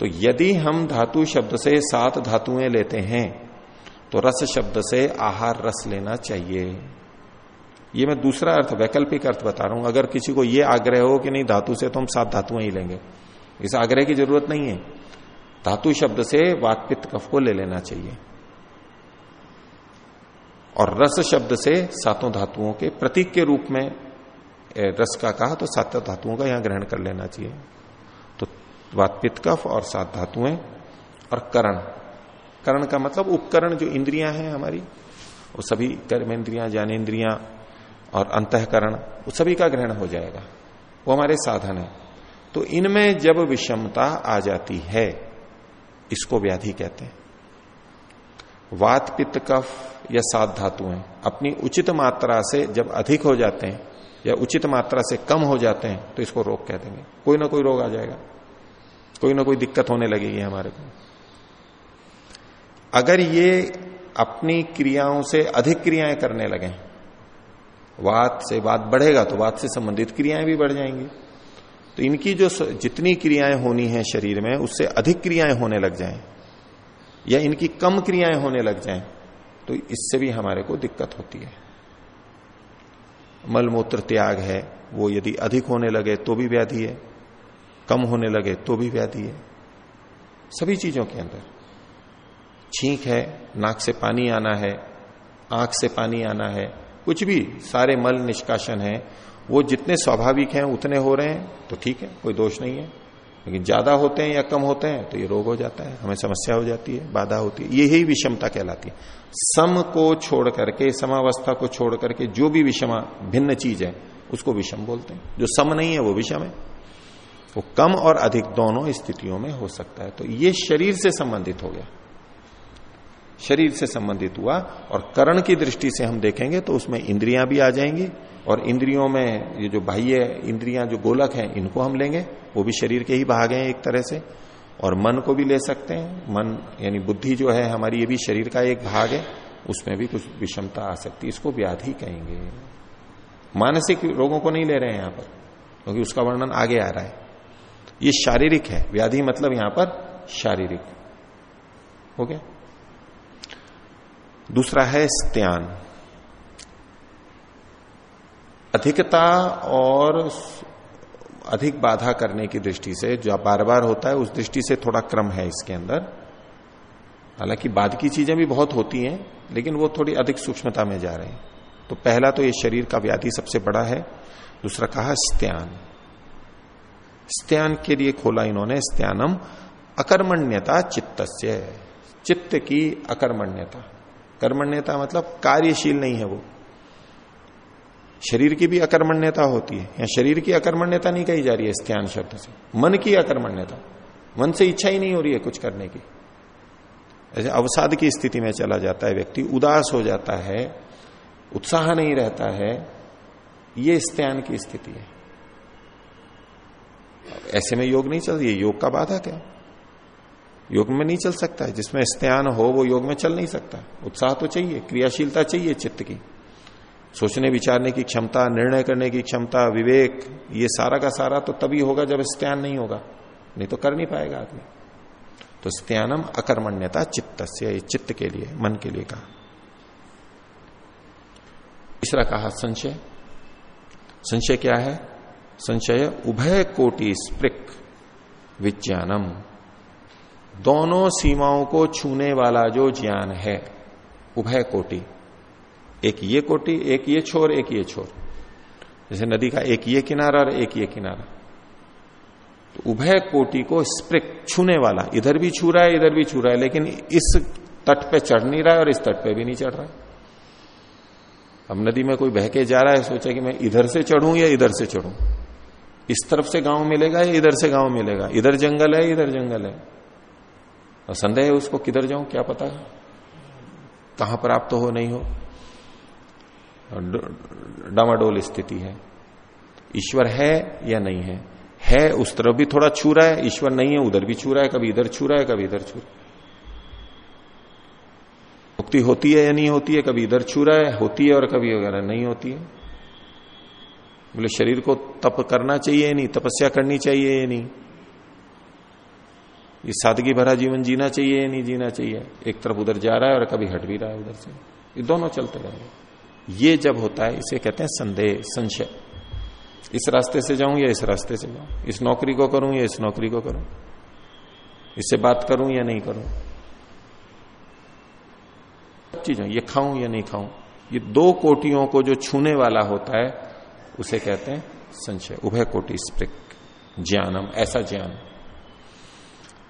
तो यदि हम धातु शब्द से सात धातुएँ लेते हैं तो रस शब्द से आहार रस लेना चाहिए। ये मैं दूसरा अर्थ, वैकल्पिक अर्थ बता रहा हूँ। अगर किसी को ये आग्रह हो कि नहीं, धातु से तो हम सात धातुएँ ही लेंगे। इस आग्रह की ज़रूरत नहीं है। धातु शब्द से वातपित कफ को ले लेना चाहिए। और रस शब्द से सातों धातुओं के प्रतीक के रूप में रस का कहा तो सातों धातुओं का यहाँ ग्रहण कर लेना चाहिए। तो वातपित कफ और सात धातुएँ और करण। करण का मतलब उपकरण जो इंद्रियाँ हैं हमारी, वो सभी कर्मेंद्रियाँ ज्ञानेन्द्रियाँ और अंतकरण, वो सभी का ग्रहण हो जाएगा। वो हमारे साधन है। तो इनमें जब विषमता आ जाती है, इसको व्याधि कहते हैं। वात पित्त कफ या सात धातुएँ अपनी उचित मात्रा से जब अधिक हो जाते हैं या उचित मात्रा से कम हो जाते हैं तो इसको रोग कह देंगे। कोई ना कोई रोग आ जाएगा। कोई ना कोई दिक्कत होने लगेगी हमारे को। अगर ये अपनी क्रियाओं से अधिक क्रियाएँ करने लगे, वात से बात बढ़ेगा तो वात से संबंधित क्रियाएँ भी बढ़ जाएँगी। तो इनकी जो जितनी क्रियाएँ होनी है शरीर में, उससे अधिक क्रियाएँ होने लग जाएँ। या इनकी कम क्रियाएँ होने लग जाएँ तो इससे भी हमारे को दिक्कत होती है। मलमूत्र त्याग है, वो यदि अधिक होने लगे तो भी व्याधि है, कम होने लगे तो भी व्याधि है। सभी चीज़ों के अंदर। छींक है, नाक से पानी आना है, आँख से पानी आना है, कुछ भी सारे मल निष्काशन है, वो जितने स्वाभाविक हैं, उतने हो रहे हैं तो ठीक है, कोई दोष नहीं है। लेकिन ज़्यादा होते हैं या कम होते हैं तो ये रोग हो जाता है, हमें समस्या हो जाती है, बाधा होती है। यही विषमता कहलाती है। सम को छोड़ करके, समावस्था को छोड़ करके जो भी विषमा, भिन्न चीज़ है, उसको विषम बोलते हैं। जो सम नहीं है, वो विषम है। वो कम और अधिक दोनों स्थितियों में हो सकता है। तो ये शरीर से संबंधित हो गया। शरीर से संबंधित हुआ और करण की दृष्टि से हम देखेंगे तो उसमें इंद्रियाँ भी आ जाएँगी और इंद्रियों में ये जो बाह्य इंद्रियाँ, जो गोलक हैं, इनको हम लेंगे। वो भी शरीर के ही भाग हैं एक तरह से। और मन को भी ले सकते हैं। मन यानी बुद्धि जो है, हमारी ये भी शरीर का एक भाग है। उसमें भी कुछ विषमता आ सकती है। इसको व्याधि कहेंगे। मानसिक रोगों को नहीं ले रहे हैं यहाँ पर, क्योंकि उसका वर्णन आगे आ रहा है। ये शारीरिक है। व्याधि मतलब यहाँ पर शारीरिक। हो गया? दूसरा है स्त्यान। अधिकता और अधिक बाधा करने की दृष्टि से, जो बार बार होता है, उस दृष्टि से थोड़ा क्रम है इसके अंदर। हालाँकि बाद की चीज़ें भी बहुत होती हैं, लेकिन वो थोड़ी अधिक सूक्ष्मता में जा रहे हैं। तो पहला तो ये शरीर का व्याधि सबसे बड़ा है, दूसरा कहा स्त्यान। स्त्यान के लिए खोला इन्होंने, स्त्यानम अकर्मण्यता चित्त चित्त की अकर्मण्यता। कर्मण्यता मतलब कार्यशील नहीं है वो। शरीर की भी अकर्मण्यता होती है। या शरीर की अकर्मण्यता नहीं कही जा रही है स्त्यान शब्द से। मन की अकर्मण्यता। मन से इच्छा ही नहीं हो रही है कुछ करने की। ऐसे अवसाद की स्थिति में चला जाता है व्यक्ति, उदास हो जाता है, उत्साह नहीं रहता है। ये स्त्यान की स्थिति है। ऐसे में योग नहीं चल रही योग का बाधक है योग में नहीं चल सकता है। जिसमें स्त्यान हो, वो योग में चल नहीं सकता। उत्साह तो चाहिए, क्रियाशीलता चाहिए चित्त की। सोचने, विचारने की क्षमता, निर्णय करने की क्षमता, विवेक, ये सारा का सारा तो तभी होगा जब स्त्यान नहीं होगा। नहीं तो कर नहीं पाएगा आदमी। तो स्त्यानम अकर्मण्यता चित्त से चित्त के लिए, मन के लिए कहा। तीसरा कहा संशय। संशय क्या है? संशय, उभय कोटि स्प्रिक विज्ञानम। दोनों सीमाओं को छूने वाला जो ज्ञान है, उभय कोटि। एक ये कोटि, एक ये छोर, एक ये छोर। जैसे नदी का एक ये किनारा और एक ये किनारा। तो उभय कोटि को स्प्रिक छूने वाला, इधर भी छू रहा है, इधर भी छू रहा है, लेकिन इस तट पे चढ़ नहीं रहा है और इस तट पे भी नहीं चढ़ रहा है। अब नदी में कोई बहके जा रहा है, सोचा कि मैं इधर से चढ़ूं या इधर से चढ़ूं? इस तरफ़ से गाँव मिलेगा या इधर से गाँव मिलेगा? इधर जंगल है, इधर जंगल है। और संदेह है उसको, किधर जाऊँ, क्या पता? कहाँ प्राप्त तो हो, नहीं हो? डामाडोल स्थिति है। ईश्वर है या नहीं है? है, उस तरफ़ भी थोड़ा छू रहा है, ईश्वर नहीं है, उधर भी छू रहा है, कभी इधर छू रहा है, कभी इधर छू रहा है। मुक्ति होती है या नहीं होती है, कभी इधर छू रहा है, होती है और कभी वगैरह नहीं होती है। बोले, शरीर को तप करना चाहिए नहीं, तपस्या करनी चाहिए या नहीं? ये सादगी भरा जीवन जीना चाहिए या नहीं जीना चाहिए? एक तरफ़ उधर जा रहा है और कभी हट भी रहा है उधर से। ये दोनों चलते रहेंगे ये जब होता है, इसे कहते हैं संदेह, संशय। इस रास्ते से जाऊँ या इस रास्ते से जाऊँ? इस नौकरी को करूँ या इस नौकरी को करूँ? इससे बात करूँ या नहीं करूँ? चीज़ें, ये खाऊं या नहीं खाऊं? ये दो कोटियों को जो छूने वाला होता है, उसे कहते हैं संशय। उभय कोटि स्प्रिक, ज्ञानम, ऐसा ज्ञान।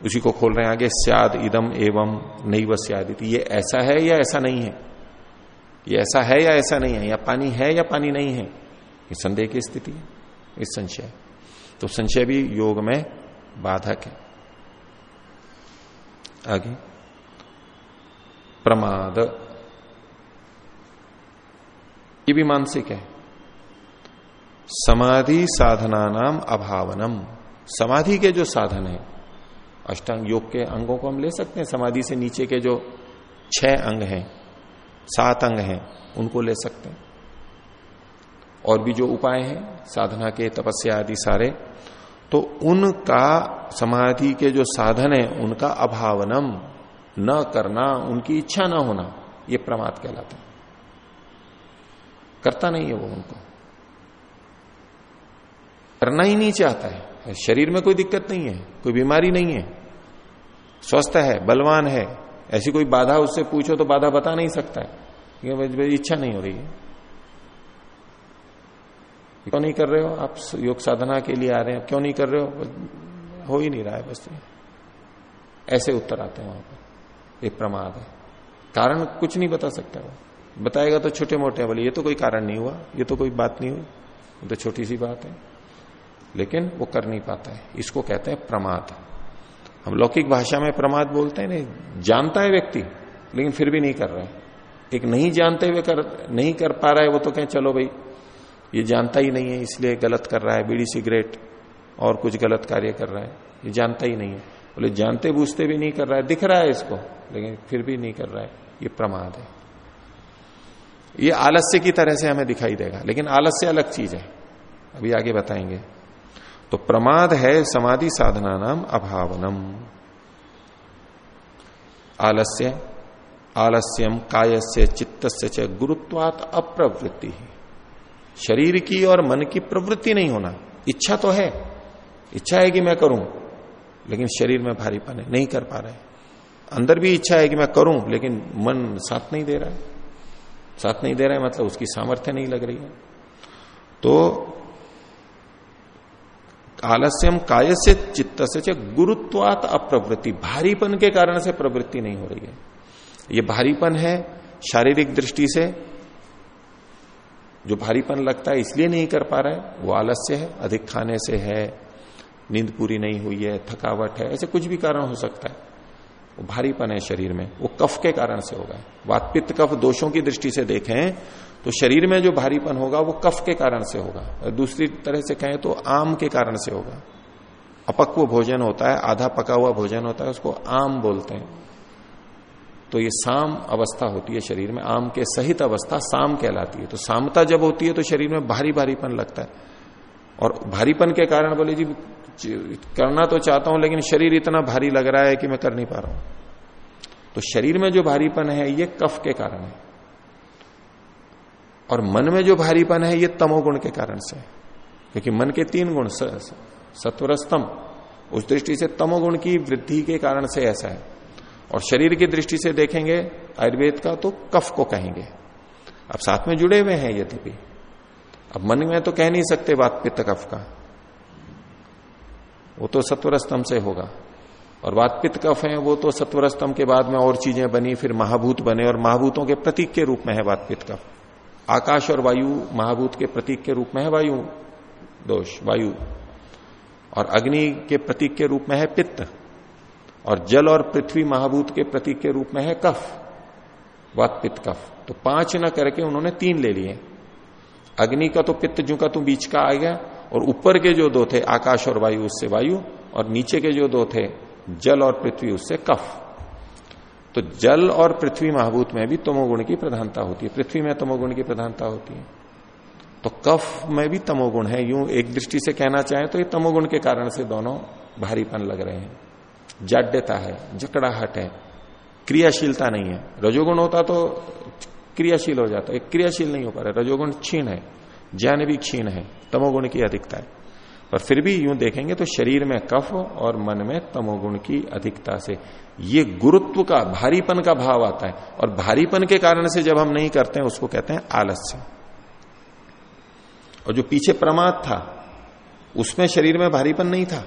उसी को खोल रहे हैं आगे, स्याद इदम एवं नहीं व स्याद ये ऐसा है या ऐसा नहीं है? ये ऐसा है या ऐसा नहीं है? या पानी है या पानी नहीं है? ये संदेह की स्थिति है इस संशय तो संशय भी योग में बाधक है। आगे। प्रमाद। ये भी मानसिक है। समाधि साधना नाम अभावनम। समाधि के जो साधन है अष्टांग योग के अंगों को हम ले सकते हैं। समाधि से नीचे के जो छह अंग हैं, सात अंग हैं, उनको ले सकते हैं। और भी जो उपाय हैं, साधना के, तपस्या आदि सारे तो उनका, समाधि के जो साधन है, उनका अभावनम न करना, उनकी इच्छा न होना, ये प्रमाद कहलाता है। करता नहीं है वो उनको। करना ही नहीं चाहता है। शरीर में कोई दिक्कत नहीं है, कोई बीमारी नहीं है। स्वस्थ है, बलवान है, ऐसी कोई बाधा उससे पूछो तो बाधा बता नहीं सकता है। इच्छा नहीं हो रही है। क्यों नहीं कर रहे हो? आप योग साधना के लिए आ रहे हैं। क्यों नहीं कर रहे हो? हो ही नहीं रहा है बस। ऐसे उत्तर आते हैं वहाँ पर। एक प्रमाद है। कारण कुछ नहीं बता सकता वो। बताएगा तो छोटे मोटे बोले, ये तो कोई कारण नहीं हुआ। ये तो कोई बात नहीं हुई। ये तो छोटी सी बात है। लेकिन वो कर नहीं पाता है। इसको कहते हैं प्रमाद। हम लौकिक भाषा में प्रमाद बोलते हैं, नहीं, जानता है व्यक्ति, लेकिन फिर भी नहीं कर रहा है। एक नहीं जानते हुए कर, नहीं कर पा रहा है, वो तो कहें, चलो भाई, ये जानता ही नहीं है, इसलिए गलत कर रहा है, बीड़ी सिगरेट, और कुछ गलत कार्य कर रहा है, ये जानता ही नहीं है। बोले, जानते बूझते भी नहीं कर रहा है, दिख रहा है इसको, लेकिन फिर भी नहीं कर रहा है, ये प्रमाद है। ये आलस्य की तरह से हमें दिखाई देगा, लेकिन आलस्य अलग चीज़ है। अभी आगे बताएँगे। तो प्रमाद है समाधि साधना नाम अभावनम। आलस्य, आलस्यम, कायस्य, चित्तस्य च गुरुत्वात अप्रवृत्ति शरीर की और मन की प्रवृत्ति नहीं होना, इच्छा तो है। इच्छा है कि मैं करूँ, लेकिन शरीर में भारीपन है नहीं कर पा रहे। अंदर भी इच्छा है कि मैं करूँ, लेकिन मन साथ नहीं दे रहा है। साथ नहीं दे रहा है मतलब उसकी सामर्थ्य नहीं लग रही है। तो आलस्यम काय से चित्त से गुरुत्वात अप्रवृत्ति। भारीपन के कारण से प्रवृत्ति नहीं हो रही है। ये भारीपन है शारीरिक दृष्टि से। जो भारीपन लगता है इसलिए नहीं कर पा रहा है। वो आलस्य है, अधिक खाने से है, नींद पूरी नहीं हुई है, थकावट है, ऐसे कुछ भी कारण हो सकता है। वो भारीपन है शरीर में, वो कफ के कारण से होगा। वातपित्त कफ दोषों की दृष्टि से देखें तो शरीर में जो भारीपन होगा, वो कफ के कारण से होगा। दूसरी तरह से कहें तो आम के कारण से होगा। अपक्व भोजन होता है, आधा पका हुआ भोजन होता है, उसको आम बोलते हैं। तो ये साम अवस्था होती है शरीर में, आम के सहित अवस्था साम कहलाती है। तो सामता जब होती है तो शरीर में भारी भारीपन लगता है। और भारीपन के कारण बोले जी, करना तो चाहता हूँ, लेकिन शरीर इतना भारी लग रहा है कि मैं कर नहीं पा रहा हूँ। तो शरीर में जो भारीपन है, ये कफ के कारण है। और मन में जो भारीपन है, ये तमोगुण के कारण से क्योंकि मन के तीन गुण सत्वरस्तम, उस दृष्टि से तमोगुण की वृद्धि के कारण से ऐसा है। और शरीर की दृष्टि से देखेंगे, आयुर्वेद का तो कफ को कहेंगे। अब साथ में जुड़े हुए हैं यद्यपि। अब मन में तो कह नहीं सकते बात पित्त कफ का। वो तो सत्वर स्तंभ से होगा। और वातपित्त कफ है, वो तो सत्वर स्तंभ के बाद में और चीज़ें बनी, फिर महाभूत बने, और महाभूतों के प्रतीक के रूप में है वातपित्त कफ। आकाश और वायु महाभूत के प्रतीक के रूप में है वायु दोष, वायु। और अग्नि के प्रतीक के रूप में है पित्त। और जल और पृथ्वी महाभूत के प्रतीक के रूप में है कफ। वात, पित्त, कफ। तो पाँच न करके उन्होंने तीन ले लिए। अग्नि का तो पित्त, जू का तू बीच का आ गया। और ऊपर के जो दो थे, आकाश और वायु, उससे वायु। और नीचे के जो दो थे, जल और पृथ्वी, उससे कफ। तो जल और पृथ्वी महाभूत में भी तमोगुण की प्रधानता होती है। पृथ्वी में तमोगुण की प्रधानता होती है। तो कफ में भी तमोगुण है। यूँ एक दृष्टि से कहना चाहे तो ये तमोगुण के कारण से दोनों भारीपन लग रहे हैं। जाड्यता है, जकड़ाहट है, क्रियाशीलता नहीं है। रजोगुण होता तो क्रियाशील हो जाता है। क्रियाशील नहीं हो पा रहा। रजोगुण क्षीण है, ज्ञान भी क्षीण है, तमोगुण की अधिकता है। पर फिर भी यूँ देखेंगे तो शरीर में कफ और मन में तमोगुण की अधिकता से। ये गुरुत्व का, भारीपन का भाव आता है। और भारीपन के कारण से जब हम नहीं करते हैं, उसको कहते हैं आलस्य। और जो पीछे प्रमाद था, उसमें शरीर में भारीपन नहीं था।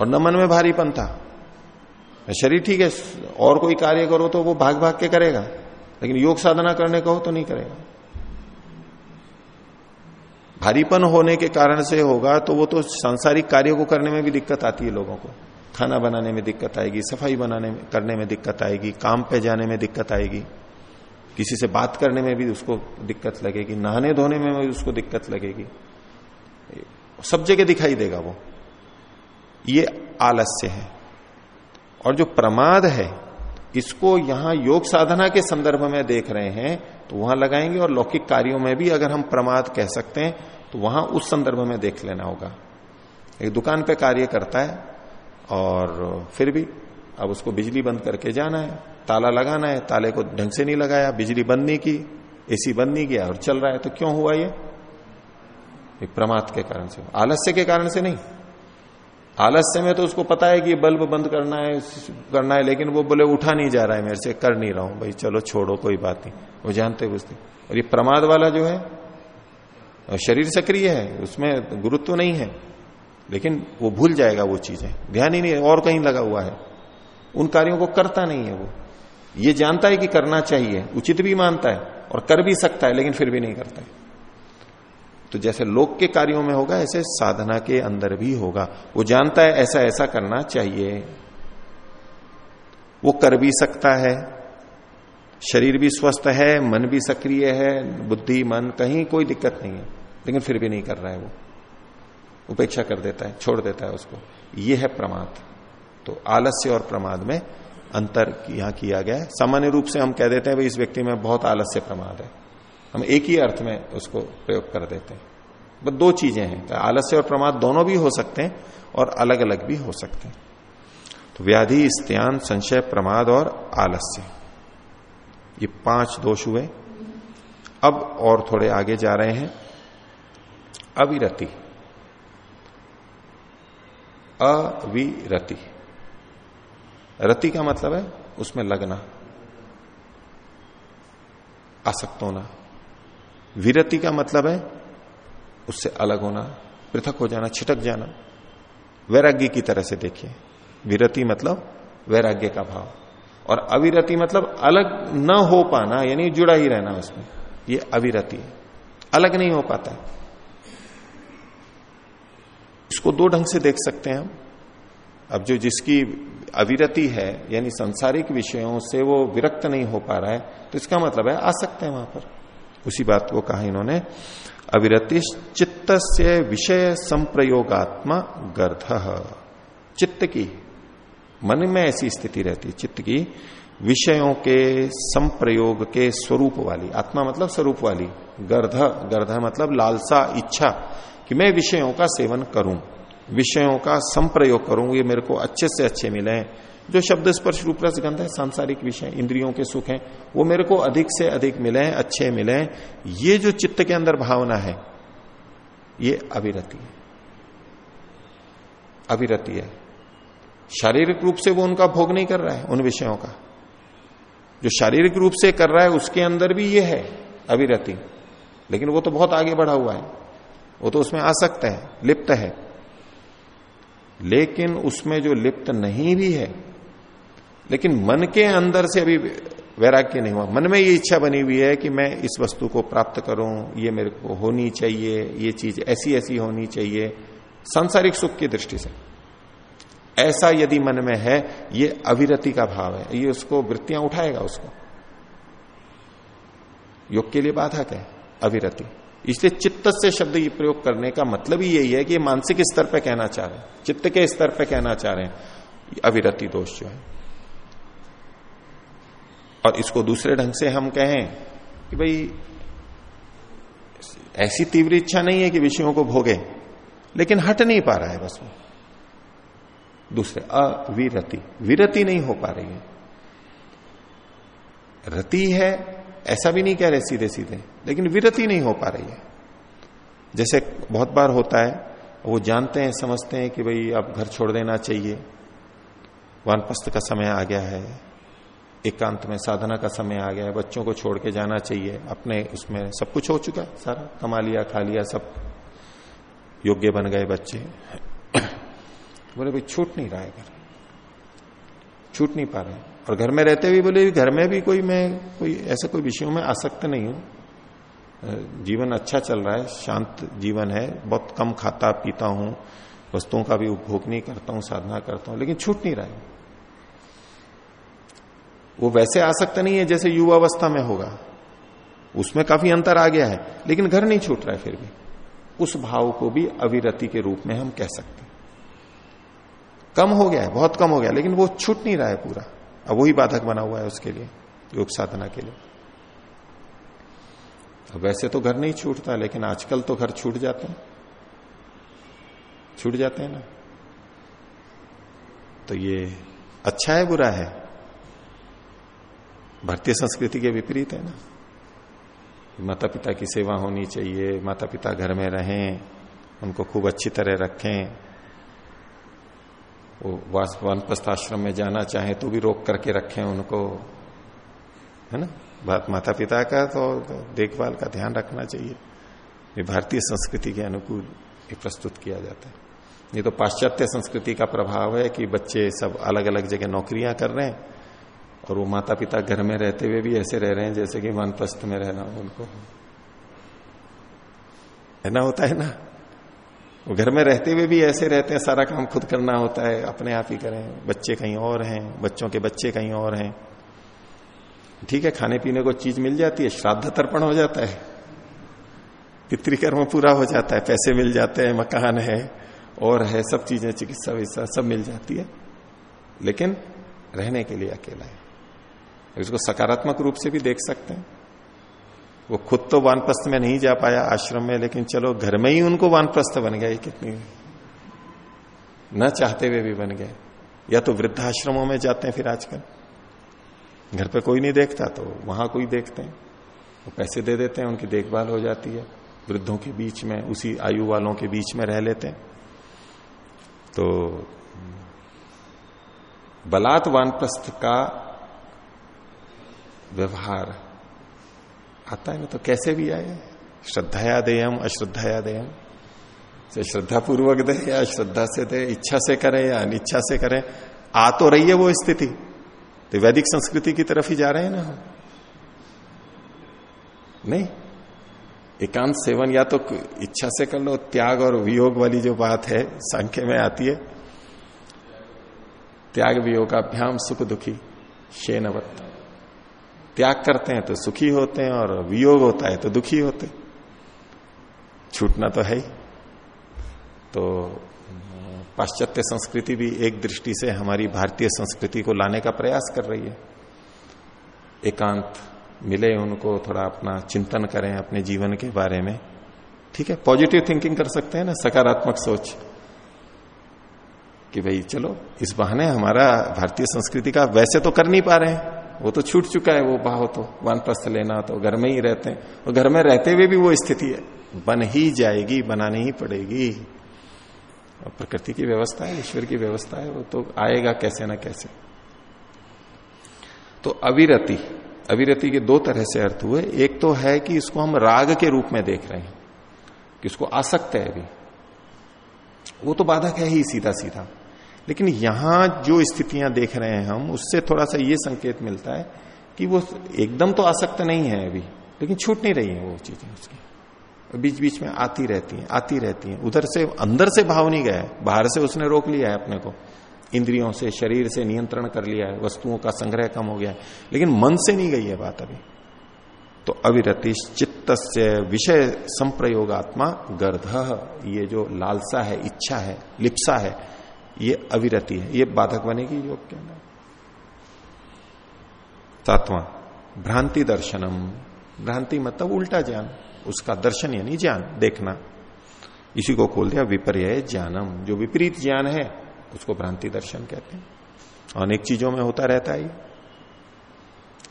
और न मन में भारीपन था। शरीर ठीक है, और कोई कार्य करो तो वो भाग भाग के करेगा। लेकिन योग साधना करने को हो तो नहीं करेगा। भारीपन होने के कारण से होगा तो वो तो सांसारिक कार्यों को करने में भी दिक्कत आती है लोगों को। खाना बनाने में दिक्कत आएगी, सफ़ाई बनाने में, करने में दिक्कत आएगी, काम पे जाने में दिक्कत आएगी। किसी से बात करने में भी उसको दिक्कत लगेगी, नहाने धोने में भी उसको दिक्कत लगेगी। सब जगह दिखाई देगा वो। ये आलस्य है। और जो प्रमाद है इसको यहाँ योग साधना के संदर्भ में देख रहे हैं तो वहाँ लगाएँगे और लौकिक कार्यों में भी अगर हम प्रमाद कह सकते हैं तो वहाँ उस संदर्भ में देख लेना होगा। एक दुकान पे कार्य करता है और फिर भी अब उसको बिजली बंद करके जाना है, ताला लगाना है, ताले को ढंग से नहीं लगाया, बिजली बंद नहीं की, एसी बंद नहीं किया और चल रहा है तो क्यों हुआ ये? प्रमाद के कारण से, आलस्य के कारण से नहीं। आलस्य में तो उसको पता है कि बल्ब बंद करना है करना है, लेकिन वो बोले, उठा नहीं जा रहा है मेरे से, कर नहीं रहा हूँ। भाई, चलो छोड़ो, कोई बात नहीं। वो जानते बुझते और ये प्रमाद वाला जो है शरीर सक्रिय है, उसमें गुरुत्व नहीं है, लेकिन वो भूल जाएगा वो चीज़ें। ध्यान ही नहीं, और कहीं लगा हुआ है। उन कार्यों को करता नहीं है वो। ये जानता है कि करना चाहिए, उचित भी मानता है, और कर भी सकता है, लेकिन फिर भी नहीं करता है। तो जैसे लोक के कार्यों में होगा, ऐसे साधना के अंदर भी होगा। वो जानता है, ऐसा ऐसा करना चाहिए। वो कर भी सकता है। शरीर भी स्वस्थ है, मन भी सक्रिय है, बुद्धि, मन, कहीं कोई दिक्कत नहीं है। लेकिन फिर भी नहीं कर रहा है वो। उपेक्षा कर देता है, छोड़ देता है उसको। ये है प्रमाद। तो आलस्य और प्रमाद में अंतर यहाँ किया गया है। सामान्य रूप से हम कह देते हैं, भाई, इस व्यक्ति में बहुत आलस्य प्रमाद है। हम एक ही अर्थ में उसको प्रयोग कर देते हैं। बस दो चीज़ें हैं। आलस्य और प्रमाद दोनों भी हो सकते हैं और अलग अलग भी हो सकते हैं। तो व्याधि, स्त्यान, संशय, प्रमाद और आलस्य। ये पाँच दोष हुए अब और थोड़े आगे जा रहे हैं। अविरति। अविरति। रति का मतलब है उसमें लगना, आसक्त होना। विरति का मतलब है उससे अलग होना, पृथक हो जाना, छिटक जाना। वैराग्य की तरह से देखिए। विरति मतलब वैराग्य का भाव। और अविरति मतलब अलग न हो पाना, यानी जुड़ा ही रहना उसमें। ये अविरति है। अलग नहीं हो पाता इसको दो ढंग से देख सकते हैं हम। अब जो जिसकी अविरति है, यानी संसारिक विषयों से वो विरक्त नहीं हो पा रहा है तो इसका मतलब है आ सकते हैं वहाँ पर। उसी बात को कहा इन्होंने अविरति चित्त से विषय संप्रयोगात्मा गर्ध। चित्त की, मन में ऐसी स्थिति रहती है, चित्त की विषयों के संप्रयोग के स्वरूप वाली, आत्मा मतलब स्वरूप वाली, गर्ध गर्ध मतलब लालसा, इच्छा कि मैं विषयों का सेवन करूँ, विषयों का संप्रयोग करूँ, ये मेरे को अच्छे से अच्छे मिले जो शब्द स्पर्श रूप रस गंध है, सांसारिक विषय, इंद्रियों के सुख हैं, वो मेरे को अधिक से अधिक मिले, अच्छे मिले। ये जो चित्त के अंदर भावना है, ये अविरति है। अविरति है। शारीरिक रूप से वो उनका भोग नहीं कर रहा है, उन विषयों का। जो शारीरिक रूप से कर रहा है, उसके अंदर भी ये है, अविरति। लेकिन वो तो बहुत आगे बढ़ा हुआ है। वो तो उसमें आ सकता है, लिप्त है। लेकिन उसमें जो लिप्त नहीं भी है लेकिन मन के अंदर से अभी वैराग्य नहीं हुआ। मन में ये इच्छा बनी हुई है कि मैं इस वस्तु को प्राप्त करूँ, ये मेरे को होनी चाहिए, ये चीज़ ऐसी ऐसी होनी चाहिए, सांसारिक सुख की दृष्टि से। ऐसा यदि मन में है, ये अविरति का भाव है, ये उसको वृत्तियाँ उठाएगा उसको। योग के लिए बाधक है? अविरति। इसलिए चित्त से शब्द ये प्रयोग करने का मतलब ही यही है कि मानसिक स्तर पर कहना चाह रहे हैं, चित्त के स्तर पर कहना चाह रहे हैं अविरति दोष जो है। और इसको दूसरे ढंग से हम कहें कि भाई, ऐसी तीव्र इच्छा नहीं है कि विषयों को भोगे, लेकिन हट नहीं पा रहा है बस वो। दूसरे, अविरति। विरति नहीं हो पा रही है। रति है, ऐसा भी नहीं कह रहे सीधे सीधे लेकिन विरति नहीं हो पा रही है। जैसे बहुत बार होता है, वो जानते हैं, समझते हैं कि भाई, अब घर छोड़ देना चाहिए। वानप्रस्थ का समय आ गया है। एकांत में साधना का समय आ गया है, बच्चों को छोड़ के जाना चाहिए। अपने उसमें सब कुछ हो चुका है, सारा कमा लिया, खा लिया, सब योग्य बन गए बच्चे। बोले, भाई, छूट नहीं रहा है घर। छूट नहीं पा रहे और घर में रहते हुए बोले, घर में भी कोई मैं, कोई ऐसे कोई विषयों में आसक्त नहीं हूँ। जीवन अच्छा चल रहा है, शांत जीवन है, बहुत कम खाता पीता हूँ, वस्तुओं का भी उपभोग नहीं करता हूँ, साधना करता हूँ, लेकिन छूट नहीं रहा है। वो वैसे आसक्त नहीं है जैसे युवावस्था में होगा। उसमें काफ़ी अंतर आ गया है, लेकिन घर नहीं छूट रहा है फिर भी। उस भाव को भी अविरति के रूप में हम कह सकते कम हो गया है, बहुत कम हो गया, लेकिन वो छूट नहीं रहा है पूरा। अब वही बाधक बना हुआ है उसके लिए, योग साधना के लिए। अब वैसे तो घर नहीं छूटता, लेकिन आजकल तो घर छूट जाते हैं। छूट जाते हैं ना? तो ये अच्छा है, बुरा है? भारतीय संस्कृति के विपरीत है ना? माता पिता की सेवा होनी चाहिए माता पिता घर में रहें, उनको खूब अच्छी तरह रखें। वो आश्रम में जाना चाहे तो भी रोक करके रखें उनको, है ना? बात माता पिता का तो देखभाल का ध्यान रखना चाहिए। ये भारतीय संस्कृति के अनुकूल ये प्रस्तुत किया जाता है। ये तो पाश्चात्य संस्कृति का प्रभाव है कि बच्चे सब अलग अलग जगह नौकरियाँ कर रहे हैं। और वो माता पिता घर में रहते हुए भी ऐसे रह रहे हैं, जैसे कि वानप्रस्थ में रहना उनको। है ना होता है ना? वो घर में रहते हुए भी ऐसे रहते हैं, सारा काम खुद करना होता है, अपने आप ही करें। बच्चे कहीं और हैं, बच्चों के बच्चे कहीं और हैं। ठीक है खाने पीने को चीज़ मिल जाती है, श्राद्ध तर्पण हो जाता है। पितृकर्म पूरा हो जाता है, पैसे मिल जाते हैं, मकान है, और है, सब चीज़ें चिकित्सा विकित्सा सब मिल जाती है। लेकिन रहने के लिए अकेला है। इसको सकारात्मक रूप से भी देख सकते हैं। वो खुद तो वानप्रस्थ में नहीं जा पाया आश्रम में, लेकिन चलो घर में ही उनको वानप्रस्थ बन गया कितनी। न चाहते हुए भी बन गए। या तो वृद्धाश्रमों में जाते हैं फिर आजकल। घर पे कोई नहीं देखता तो वहाँ कोई देखते हैं। वो पैसे दे देते हैं, उनकी देखभाल हो जाती है। वृद्धों के बीच में, उसी आयु वालों के बीच में रह लेते हैं। तो बलात् वानप्रस्थ का व्यवहार। आता है ना तो कैसे भी आए। श्रद्धाया देयम अश्रद्धाया देयम से श्रद्धा पूर्वक दे या श्रद्धा से दे, इच्छा से करें या अनिच्छा से करें, आ तो रही है वो स्थिति। तो वैदिक संस्कृति की तरफ़ ही जा रहे हैं ना हम। नहीं। एकांत सेवन या तो इच्छा से कर लो, त्याग और वियोग वाली जो बात है, संख्य में आती है। त्याग वियोगाभ्याम सुख, दुखी शेनवत त्याग करते हैं तो सुखी होते हैं और वियोग होता है तो दुखी होते छूटना तो है ही। तो पाश्चात्य संस्कृति भी एक दृष्टि से हमारी भारतीय संस्कृति को लाने का प्रयास कर रही है। एकांत मिले, उनको थोड़ा अपना चिंतन करें अपने जीवन के बारे में। ठीक है पॉजिटिव थिंकिंग कर सकते हैं ना, सकारात्मक सोच। कि भाई, चलो, इस बहाने हमारा भारतीय संस्कृति का वैसे तो कर नहीं पा रहे हैं। वो तो छूट चुका है वो भाव तो वानप्रस्थ लेना तो घर में ही रहते हैं। और घर में रहते हुए भी वो स्थिति है। बन ही जाएगी बनानी ही पड़ेगी। और प्रकृति की व्यवस्था है ईश्वर की व्यवस्था है वो तो आएगा कैसे ना कैसे। तो अविरति अविरति के दो तरह से अर्थ हुए। एक तो है कि इसको हम राग के रूप में देख रहे हैं कि इसको आसक्त है अभी। वो तो बाधक है ही सीधा सीधा लेकिन यहाँ जो स्थितियाँ देख रहे हैं हम, उससे थोड़ा सा ये संकेत मिलता है कि वो एकदम तो आसक्त नहीं है अभी, लेकिन छूट नहीं रही है वो चीज़ें उसकी। बीच बीच में आती रहती हैं, आती रहती हैं। उधर से, अंदर से भाव नहीं गया बाहर से उसने रोक लिया है अपने को। इंद्रियों से, शरीर से नियंत्रण कर लिया है, वस्तुओं का संग्रह कम हो गया है। लेकिन मन से नहीं गई है बात अभी। तो अविरति चित्त विषय संप्रयोगात्मा गर्ध, ये जो लालसा है, इच्छा है, लिप्सा है ये अविरति है। ये बाधक बनेगी योग के अंदर सातवां, भ्रांति दर्शनम। भ्रांति मतलब उल्टा ज्ञान। उसका दर्शन यानी ज्ञान, देखना। इसी को खोल दिया विपर्य ज्ञानम। जो विपरीत ज्ञान है, उसको भ्रांति दर्शन कहते हैं। अनेक चीज़ों में होता रहता है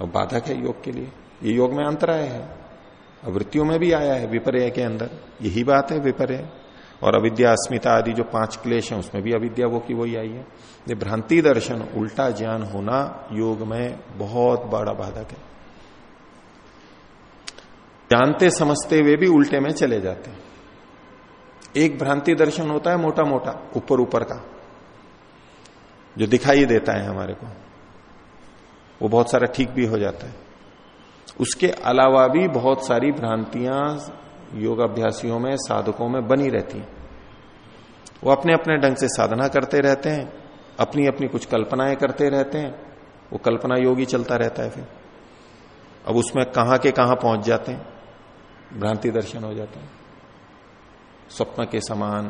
और बाधक है योग के लिए। ये योग में अंतराय है। वृत्तियों में भी आया है विपर्य के अंदर। यही बात है विपर्य और अविद्या, अस्मिता आदि जो पाँच क्लेश है, उसमें भी अविद्या वो की वही आई है। ये भ्रांति दर्शन, उल्टा ज्ञान होना योग में बहुत बड़ा बाधक है। जानते, समझते हुए भी उल्टे में चले जाते हैं। एक भ्रांति दर्शन होता है मोटा मोटा ऊपर ऊपर का। जो दिखाई देता है हमारे को, वो बहुत सारा ठीक भी हो जाता है। उसके अलावा भी बहुत सारी भ्रांतियाँ योगाभ्यासियों में, साधकों में बनी रहती हैं। वो अपने अपने ढंग से साधना करते रहते हैं, अपनी अपनी कुछ कल्पनाएँ करते रहते हैं, वो कल्पना योगी चलता रहता है फिर। अब उसमें कहाँ के कहाँ पहुँच जाते हैं, भ्रांति दर्शन हो जाते हैं। स्वप्न के समान,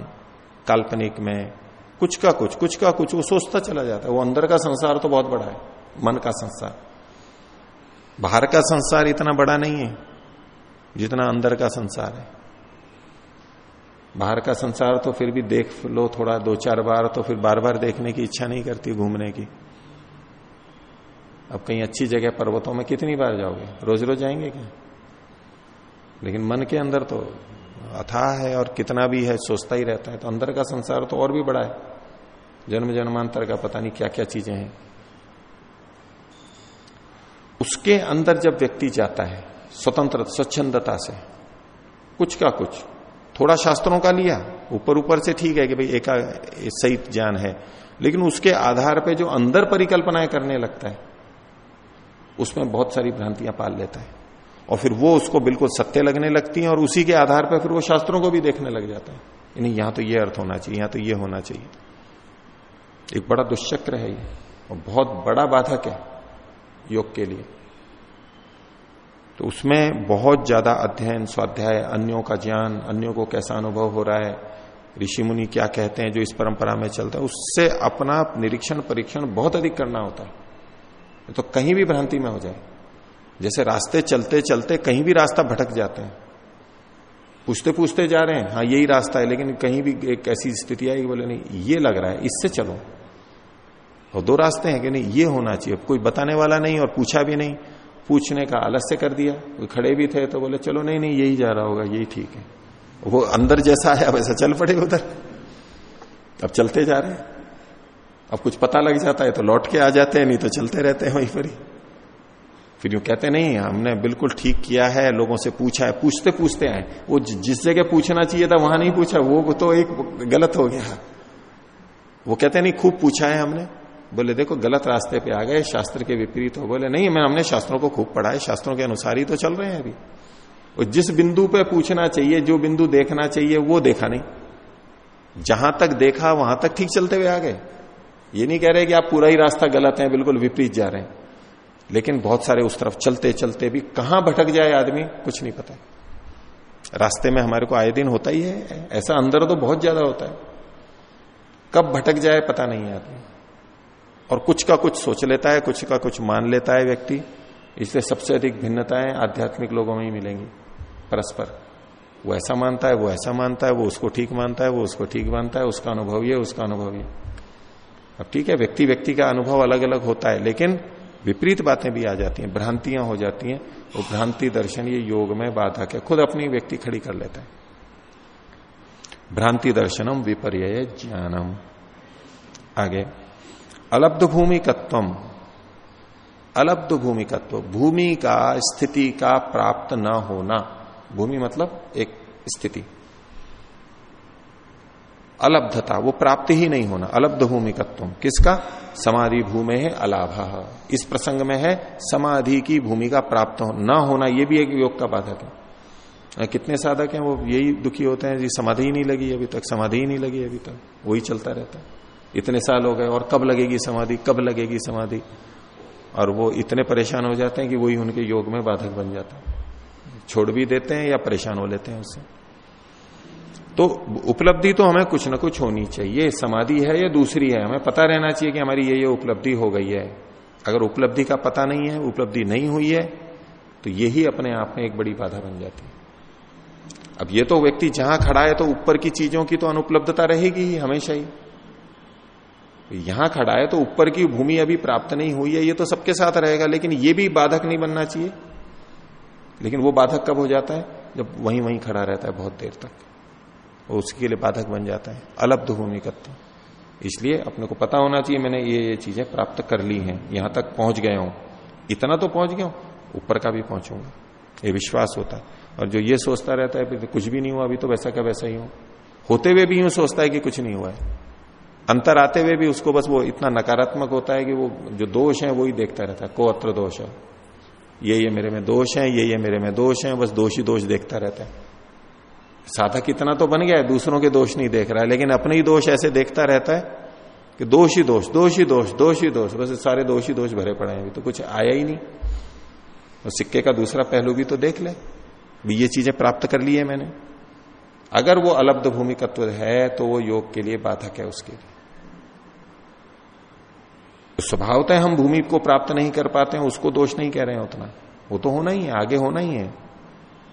काल्पनिक में, कुछ का कुछ कुछ का कुछ, वो सोचता चला जाता है। वो अंदर का संसार तो बहुत बड़ा है, मन का संसार। बाहर का संसार इतना बड़ा नहीं है, जितना अंदर का संसार है। बाहर का संसार तो फिर भी देख लो थोड़ा, दो चार बार तो फिर बार बार देखने की इच्छा नहीं करती घूमने की। अब कहीं अच्छी जगह पर्वतों में कितनी बार जाओगे? रोज रोज जाएँगे क्या? लेकिन मन के अंदर तो अथाह है और कितना भी है, सोचता ही रहता है। तो अंदर का संसार तो और भी बड़ा है। जन्म जन्मांतर का पता नहीं क्या क्या चीज़ें हैं। उसके अंदर जब व्यक्ति जाता है स्वतंत्र स्वच्छंदता से, कुछ का कुछ थोड़ा शास्त्रों का लिया, ऊपर ऊपर से ठीक है कि भाई एक सही ज्ञान है। लेकिन उसके आधार पे जो अंदर परिकल्पनाएँ करने लगता है, उसमें बहुत सारी भ्रांतियाँ पाल लेता है। और फिर वो उसको बिल्कुल सत्य लगने लगती हैं और उसी के आधार पर फिर वो शास्त्रों को भी देखने लग जाता है। नहीं यहाँ तो ये अर्थ होना चाहिए, यहाँ तो ये होना चाहिए। एक बड़ा दुष्चक्र है ये, और बहुत बड़ा बाधक है योग के लिए। तो उसमें बहुत ज़्यादा अध्ययन, स्वाध्याय, अन्यों का ज्ञान, अन्यों को कैसा अनुभव हो रहा है, ऋषि मुनि क्या कहते हैं, जो इस परंपरा में चलता है, उससे अपना निरीक्षण, परीक्षण बहुत अधिक करना होता है। तो कहीं भी भ्रांति में हो जाए। जैसे रास्ते चलते चलते कहीं भी रास्ता भटक जाते हैं। पूछते पूछते जा रहे हैं हाँ यही रास्ता है, लेकिन कहीं भी एक ऐसी स्थिति आई बोले, नहीं, ये लग रहा है, इससे चलो। और दो रास्ते हैं कि नहीं, ये होना चाहिए। कोई बताने वाला नहीं और पूछा भी नहीं। पूछने का आलस्य कर दिया। कोई खड़े भी थे तो बोले, चलो, नहीं नहीं, यही जा रहा होगा, यही ठीक है। वो अंदर जैसा है वैसा चल पड़े उधर। अब चलते जा रहे हैं। अब कुछ पता लग जाता है तो लौट के आ जाते हैं, नहीं तो चलते रहते हैं वहीं पर ही। फिर यूँ कहते, नहीं, हमने बिल्कुल ठीक किया है, लोगों से पूछा है, पूछते पूछते आए। वो जिस जगह पूछना चाहिए था, वहाँ नहीं पूछा, वो तो एक गलत हो गया। वो कहते, नहीं, खूब पूछा है हमने। बोले, देखो, गलत रास्ते पे आ गए, शास्त्र के विपरीत हो। बोले, नहीं, मैं हमने शास्त्रों को खूब पढ़ा है, शास्त्रों के अनुसार ही तो चल रहे हैं अभी। और जिस बिंदु पे पूछना चाहिए, जो बिंदु देखना चाहिए, वो देखा नहीं। जहाँ तक देखा, वहाँ तक ठीक चलते हुए आ गए। ये नहीं कह रहे कि आप पूरा ही रास्ता गलत है, बिल्कुल विपरीत जा रहे हैं। लेकिन बहुत सारे उस तरफ़ चलते चलते भी कहाँ भटक जाए आदमी, कुछ नहीं पता। रास्ते में हमारे को आए दिन होता ही है, ऐसा अंदर तो बहुत ज़्यादा होता है। कब भटक जाए, पता नहीं है आदमी। और कुछ का कुछ सोच लेता है, कुछ का कुछ मान लेता है व्यक्ति। इसलिए सबसे अधिक भिन्नताएँ आध्यात्मिक लोगों में ही मिलेंगी, परस्पर। वो ऐसा मानता है, वो ऐसा मानता है, वो उसको ठीक मानता है, वो उसको ठीक मानता है, उसका अनुभव ये, उसका अनुभव ये। अब ठीक है, व्यक्ति व्यक्ति का अनुभव अलग अलग होता है, लेकिन विपरीत बातें भी आ जाती हैं, भ्रांतियाँ हो जाती हैं। वो भ्रांति दर्शन ये योग में बाधा के, खुद अपनी व्यक्ति खड़ी कर लेता है। भ्रांति दर्शनम विपर्य ज्ञानम। आगे। अलब्ध भूमिकत्व अलब्ध भूमिकत्व भूमि का स्थिति का प्राप्त न होना। भूमि मतलब एक स्थिति। अलब्धता वो प्राप्त ही नहीं होना। अलब्ध भूमिकत्व किसका? समाधि भूमि है अलाभ। इस प्रसंग में है समाधि की भूमि का प्राप्त हो, न होना ये भी एक योग का बाधक है। कितने साधक हैं वो यही दुखी होते हैं जी समाधि ही नहीं लगी अभी तक समाधि ही नहीं लगी अभी तक। वही चलता रहता है। इतने साल हो गए और कब लगेगी समाधि, कब लगेगी समाधि? और वो इतने परेशान हो जाते हैं कि वही उनके योग में बाधक बन जाता है। छोड़ भी देते हैं या परेशान हो लेते हैं उससे। तो उपलब्धि तो हमें कुछ ना कुछ होनी चाहिए। समाधि है या दूसरी है? हमें पता रहना चाहिए कि हमारी ये ये उपलब्धि हो गई है। अगर उपलब्धि का पता नहीं है, उपलब्धि नहीं हुई है तो यही अपने आप में एक बड़ी बाधा बन जाती है। अब ये तो व्यक्ति जहाँ खड़ा है तो ऊपर की चीज़ों की तो अनुपलब्धता रहेगी ही हमेशा ही। यहाँ खड़ा है तो ऊपर की भूमि अभी प्राप्त नहीं हुई है, ये तो सबके साथ रहेगा, लेकिन ये भी बाधक नहीं बनना चाहिए। लेकिन वो बाधक कब हो जाता है? जब वहीं वहीं खड़ा रहता है बहुत देर तक। और उसके लिए बाधक बन जाता है, अलब्ध भूमिकत्व इसलिए अपने को पता होना चाहिए, मैंने ये ये चीज़ें प्राप्त कर ली हैं, यहाँ तक पहुँच गया हूँ। इतना तो पहुँच गया हूँ, ऊपर का भी पहुंचूँगा। ये विश्वास होता है। और जो ये सोचता रहता है कुछ भी नहीं हुआ, अभी तो वैसा क्या वैसा ही हो। होते हुए भी यूँ सोचता है कि कुछ नहीं हुआ है। अंतर आते हुए भी उसको बस वो इतना नकारात्मक होता है कि वो जो दोष है वो ही देखता रहता है को अत्र दोष है। ये ये मेरे में दोष है, ये ये मेरे में दोष है, बस दोष ही दोष देखता रहता है। साधक इतना तो बन गया है, दूसरों के दोष नहीं देख रहा है, लेकिन अपने ही दोष ऐसे देखता रहता है कि दोष ही दोष दोष ही दोष दोष ही दोष, बस सारे दोष ही दोष भरे पड़े हैं, अभी तो कुछ आया ही नहीं। तो सिक्के का दूसरा पहलू भी तो देख ले भी ये चीज़ें प्राप्त कर ली है मैंने। अगर वो अलब्ध भूमिकत्व है तो वो योग के लिए बाधक है उसके लिए। स्वभावतः हम भूमि को प्राप्त नहीं कर पाते हैं, उसको दोष नहीं कह रहे हैं उतना। वो तो होना ही है, आगे होना ही है।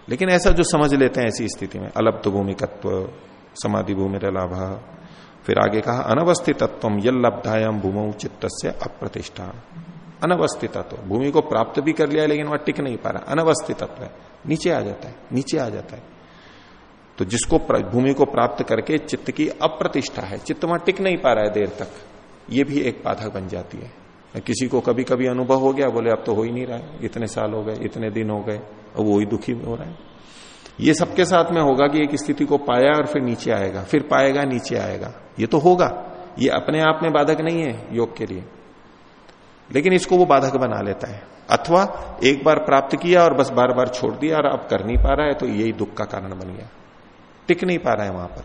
लेकिन ऐसा जो समझ लेते हैं ऐसी स्थिति में अलब्ध भूमिकत्व समाधि भूमि लाभ फिर आगे कहा, अनवस्थितत्व यल्लब्धायाम भूमौ चित्त से अप्रतिष्ठा। अनवस्थितत्व, भूमि को प्राप्त भी कर लिया लेकिन वह टिक नहीं पा रहा। अनवस्थितत्व है, नीचे आ जाता है, नीचे आ जाता है। तो जिसको भूमि को प्राप्त करके चित्त की अप्रतिष्ठा है, चित्त वहाँ टिक नहीं पा रहा है देर तक। ये भी एक बाधक बन जाती है। किसी को कभी कभी अनुभव हो गया, बोले अब तो हो ही नहीं रहा है। इतने साल हो गए, इतने दिन हो गए, अब वो ही दुखी हो रहा है। ये सबके साथ में होगा कि एक स्थिति को पाया और फिर नीचे आएगा, फिर पाएगा, नीचे आएगा। ये तो होगा। ये अपने आप में बाधक नहीं है योग के लिए। लेकिन इसको वो बाधक बना लेता है। अथवा एक बार प्राप्त किया और बस बार बार छोड़ दिया और अब कर नहीं पा रहा है तो यही दुख का कारण बन गया। टिक नहीं पा रहा है वहाँ पर।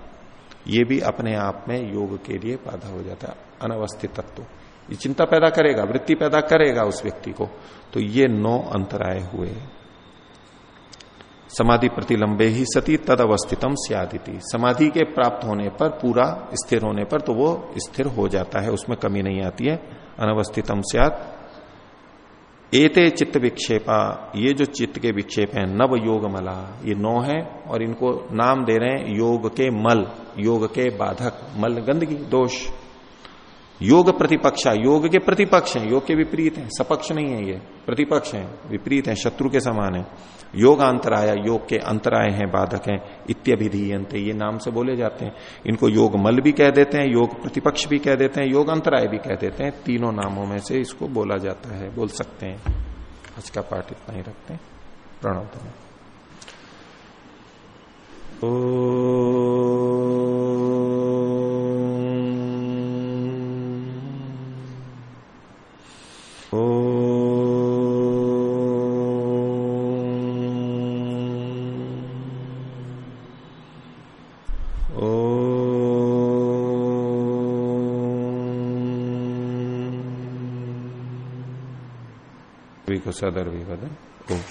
यह भी अपने आप में योग के लिए बाधा हो जाता है। अनवस्थित तत्व ये चिंता पैदा करेगा, वृत्ति पैदा करेगा उस व्यक्ति को। तो ये नौ अंतराय हुए। समाधि प्रतिलंबे ही सती तद अवस्थितम सियादिति। समाधि के प्राप्त होने पर, पूरा स्थिर होने पर तो वो स्थिर हो जाता है, उसमें कमी नहीं आती है। अनवस्थितम सियात। एते चित्त विक्षेपा। ये जो चित्त के विक्षेप हैं, नव योग मला ये नौ है और इनको नाम दे रहे हैं योग के मल। योग के बाधक। मल गंदगी, दोष। योग प्रतिपक्षा योग के प्रतिपक्ष हैं, योग के विपरीत हैं, सपक्ष नहीं है ये, प्रतिपक्ष हैं, विपरीत हैं, शत्रु के समान है। योग अंतराय योग के अंतराय हैं, बाधक हैं इत्यभिधीयंते ये नाम से बोले जाते हैं। इनको योग मल भी कह देते हैं, योग प्रतिपक्ष भी कह देते हैं, योग अंतराय भी कह देते हैं। तीनों नामों में से इसको बोला जाता है, बोल सकते हैं। आज का पाठ इतना ही रखते हैं। प्रणव को सदर विवदन ओम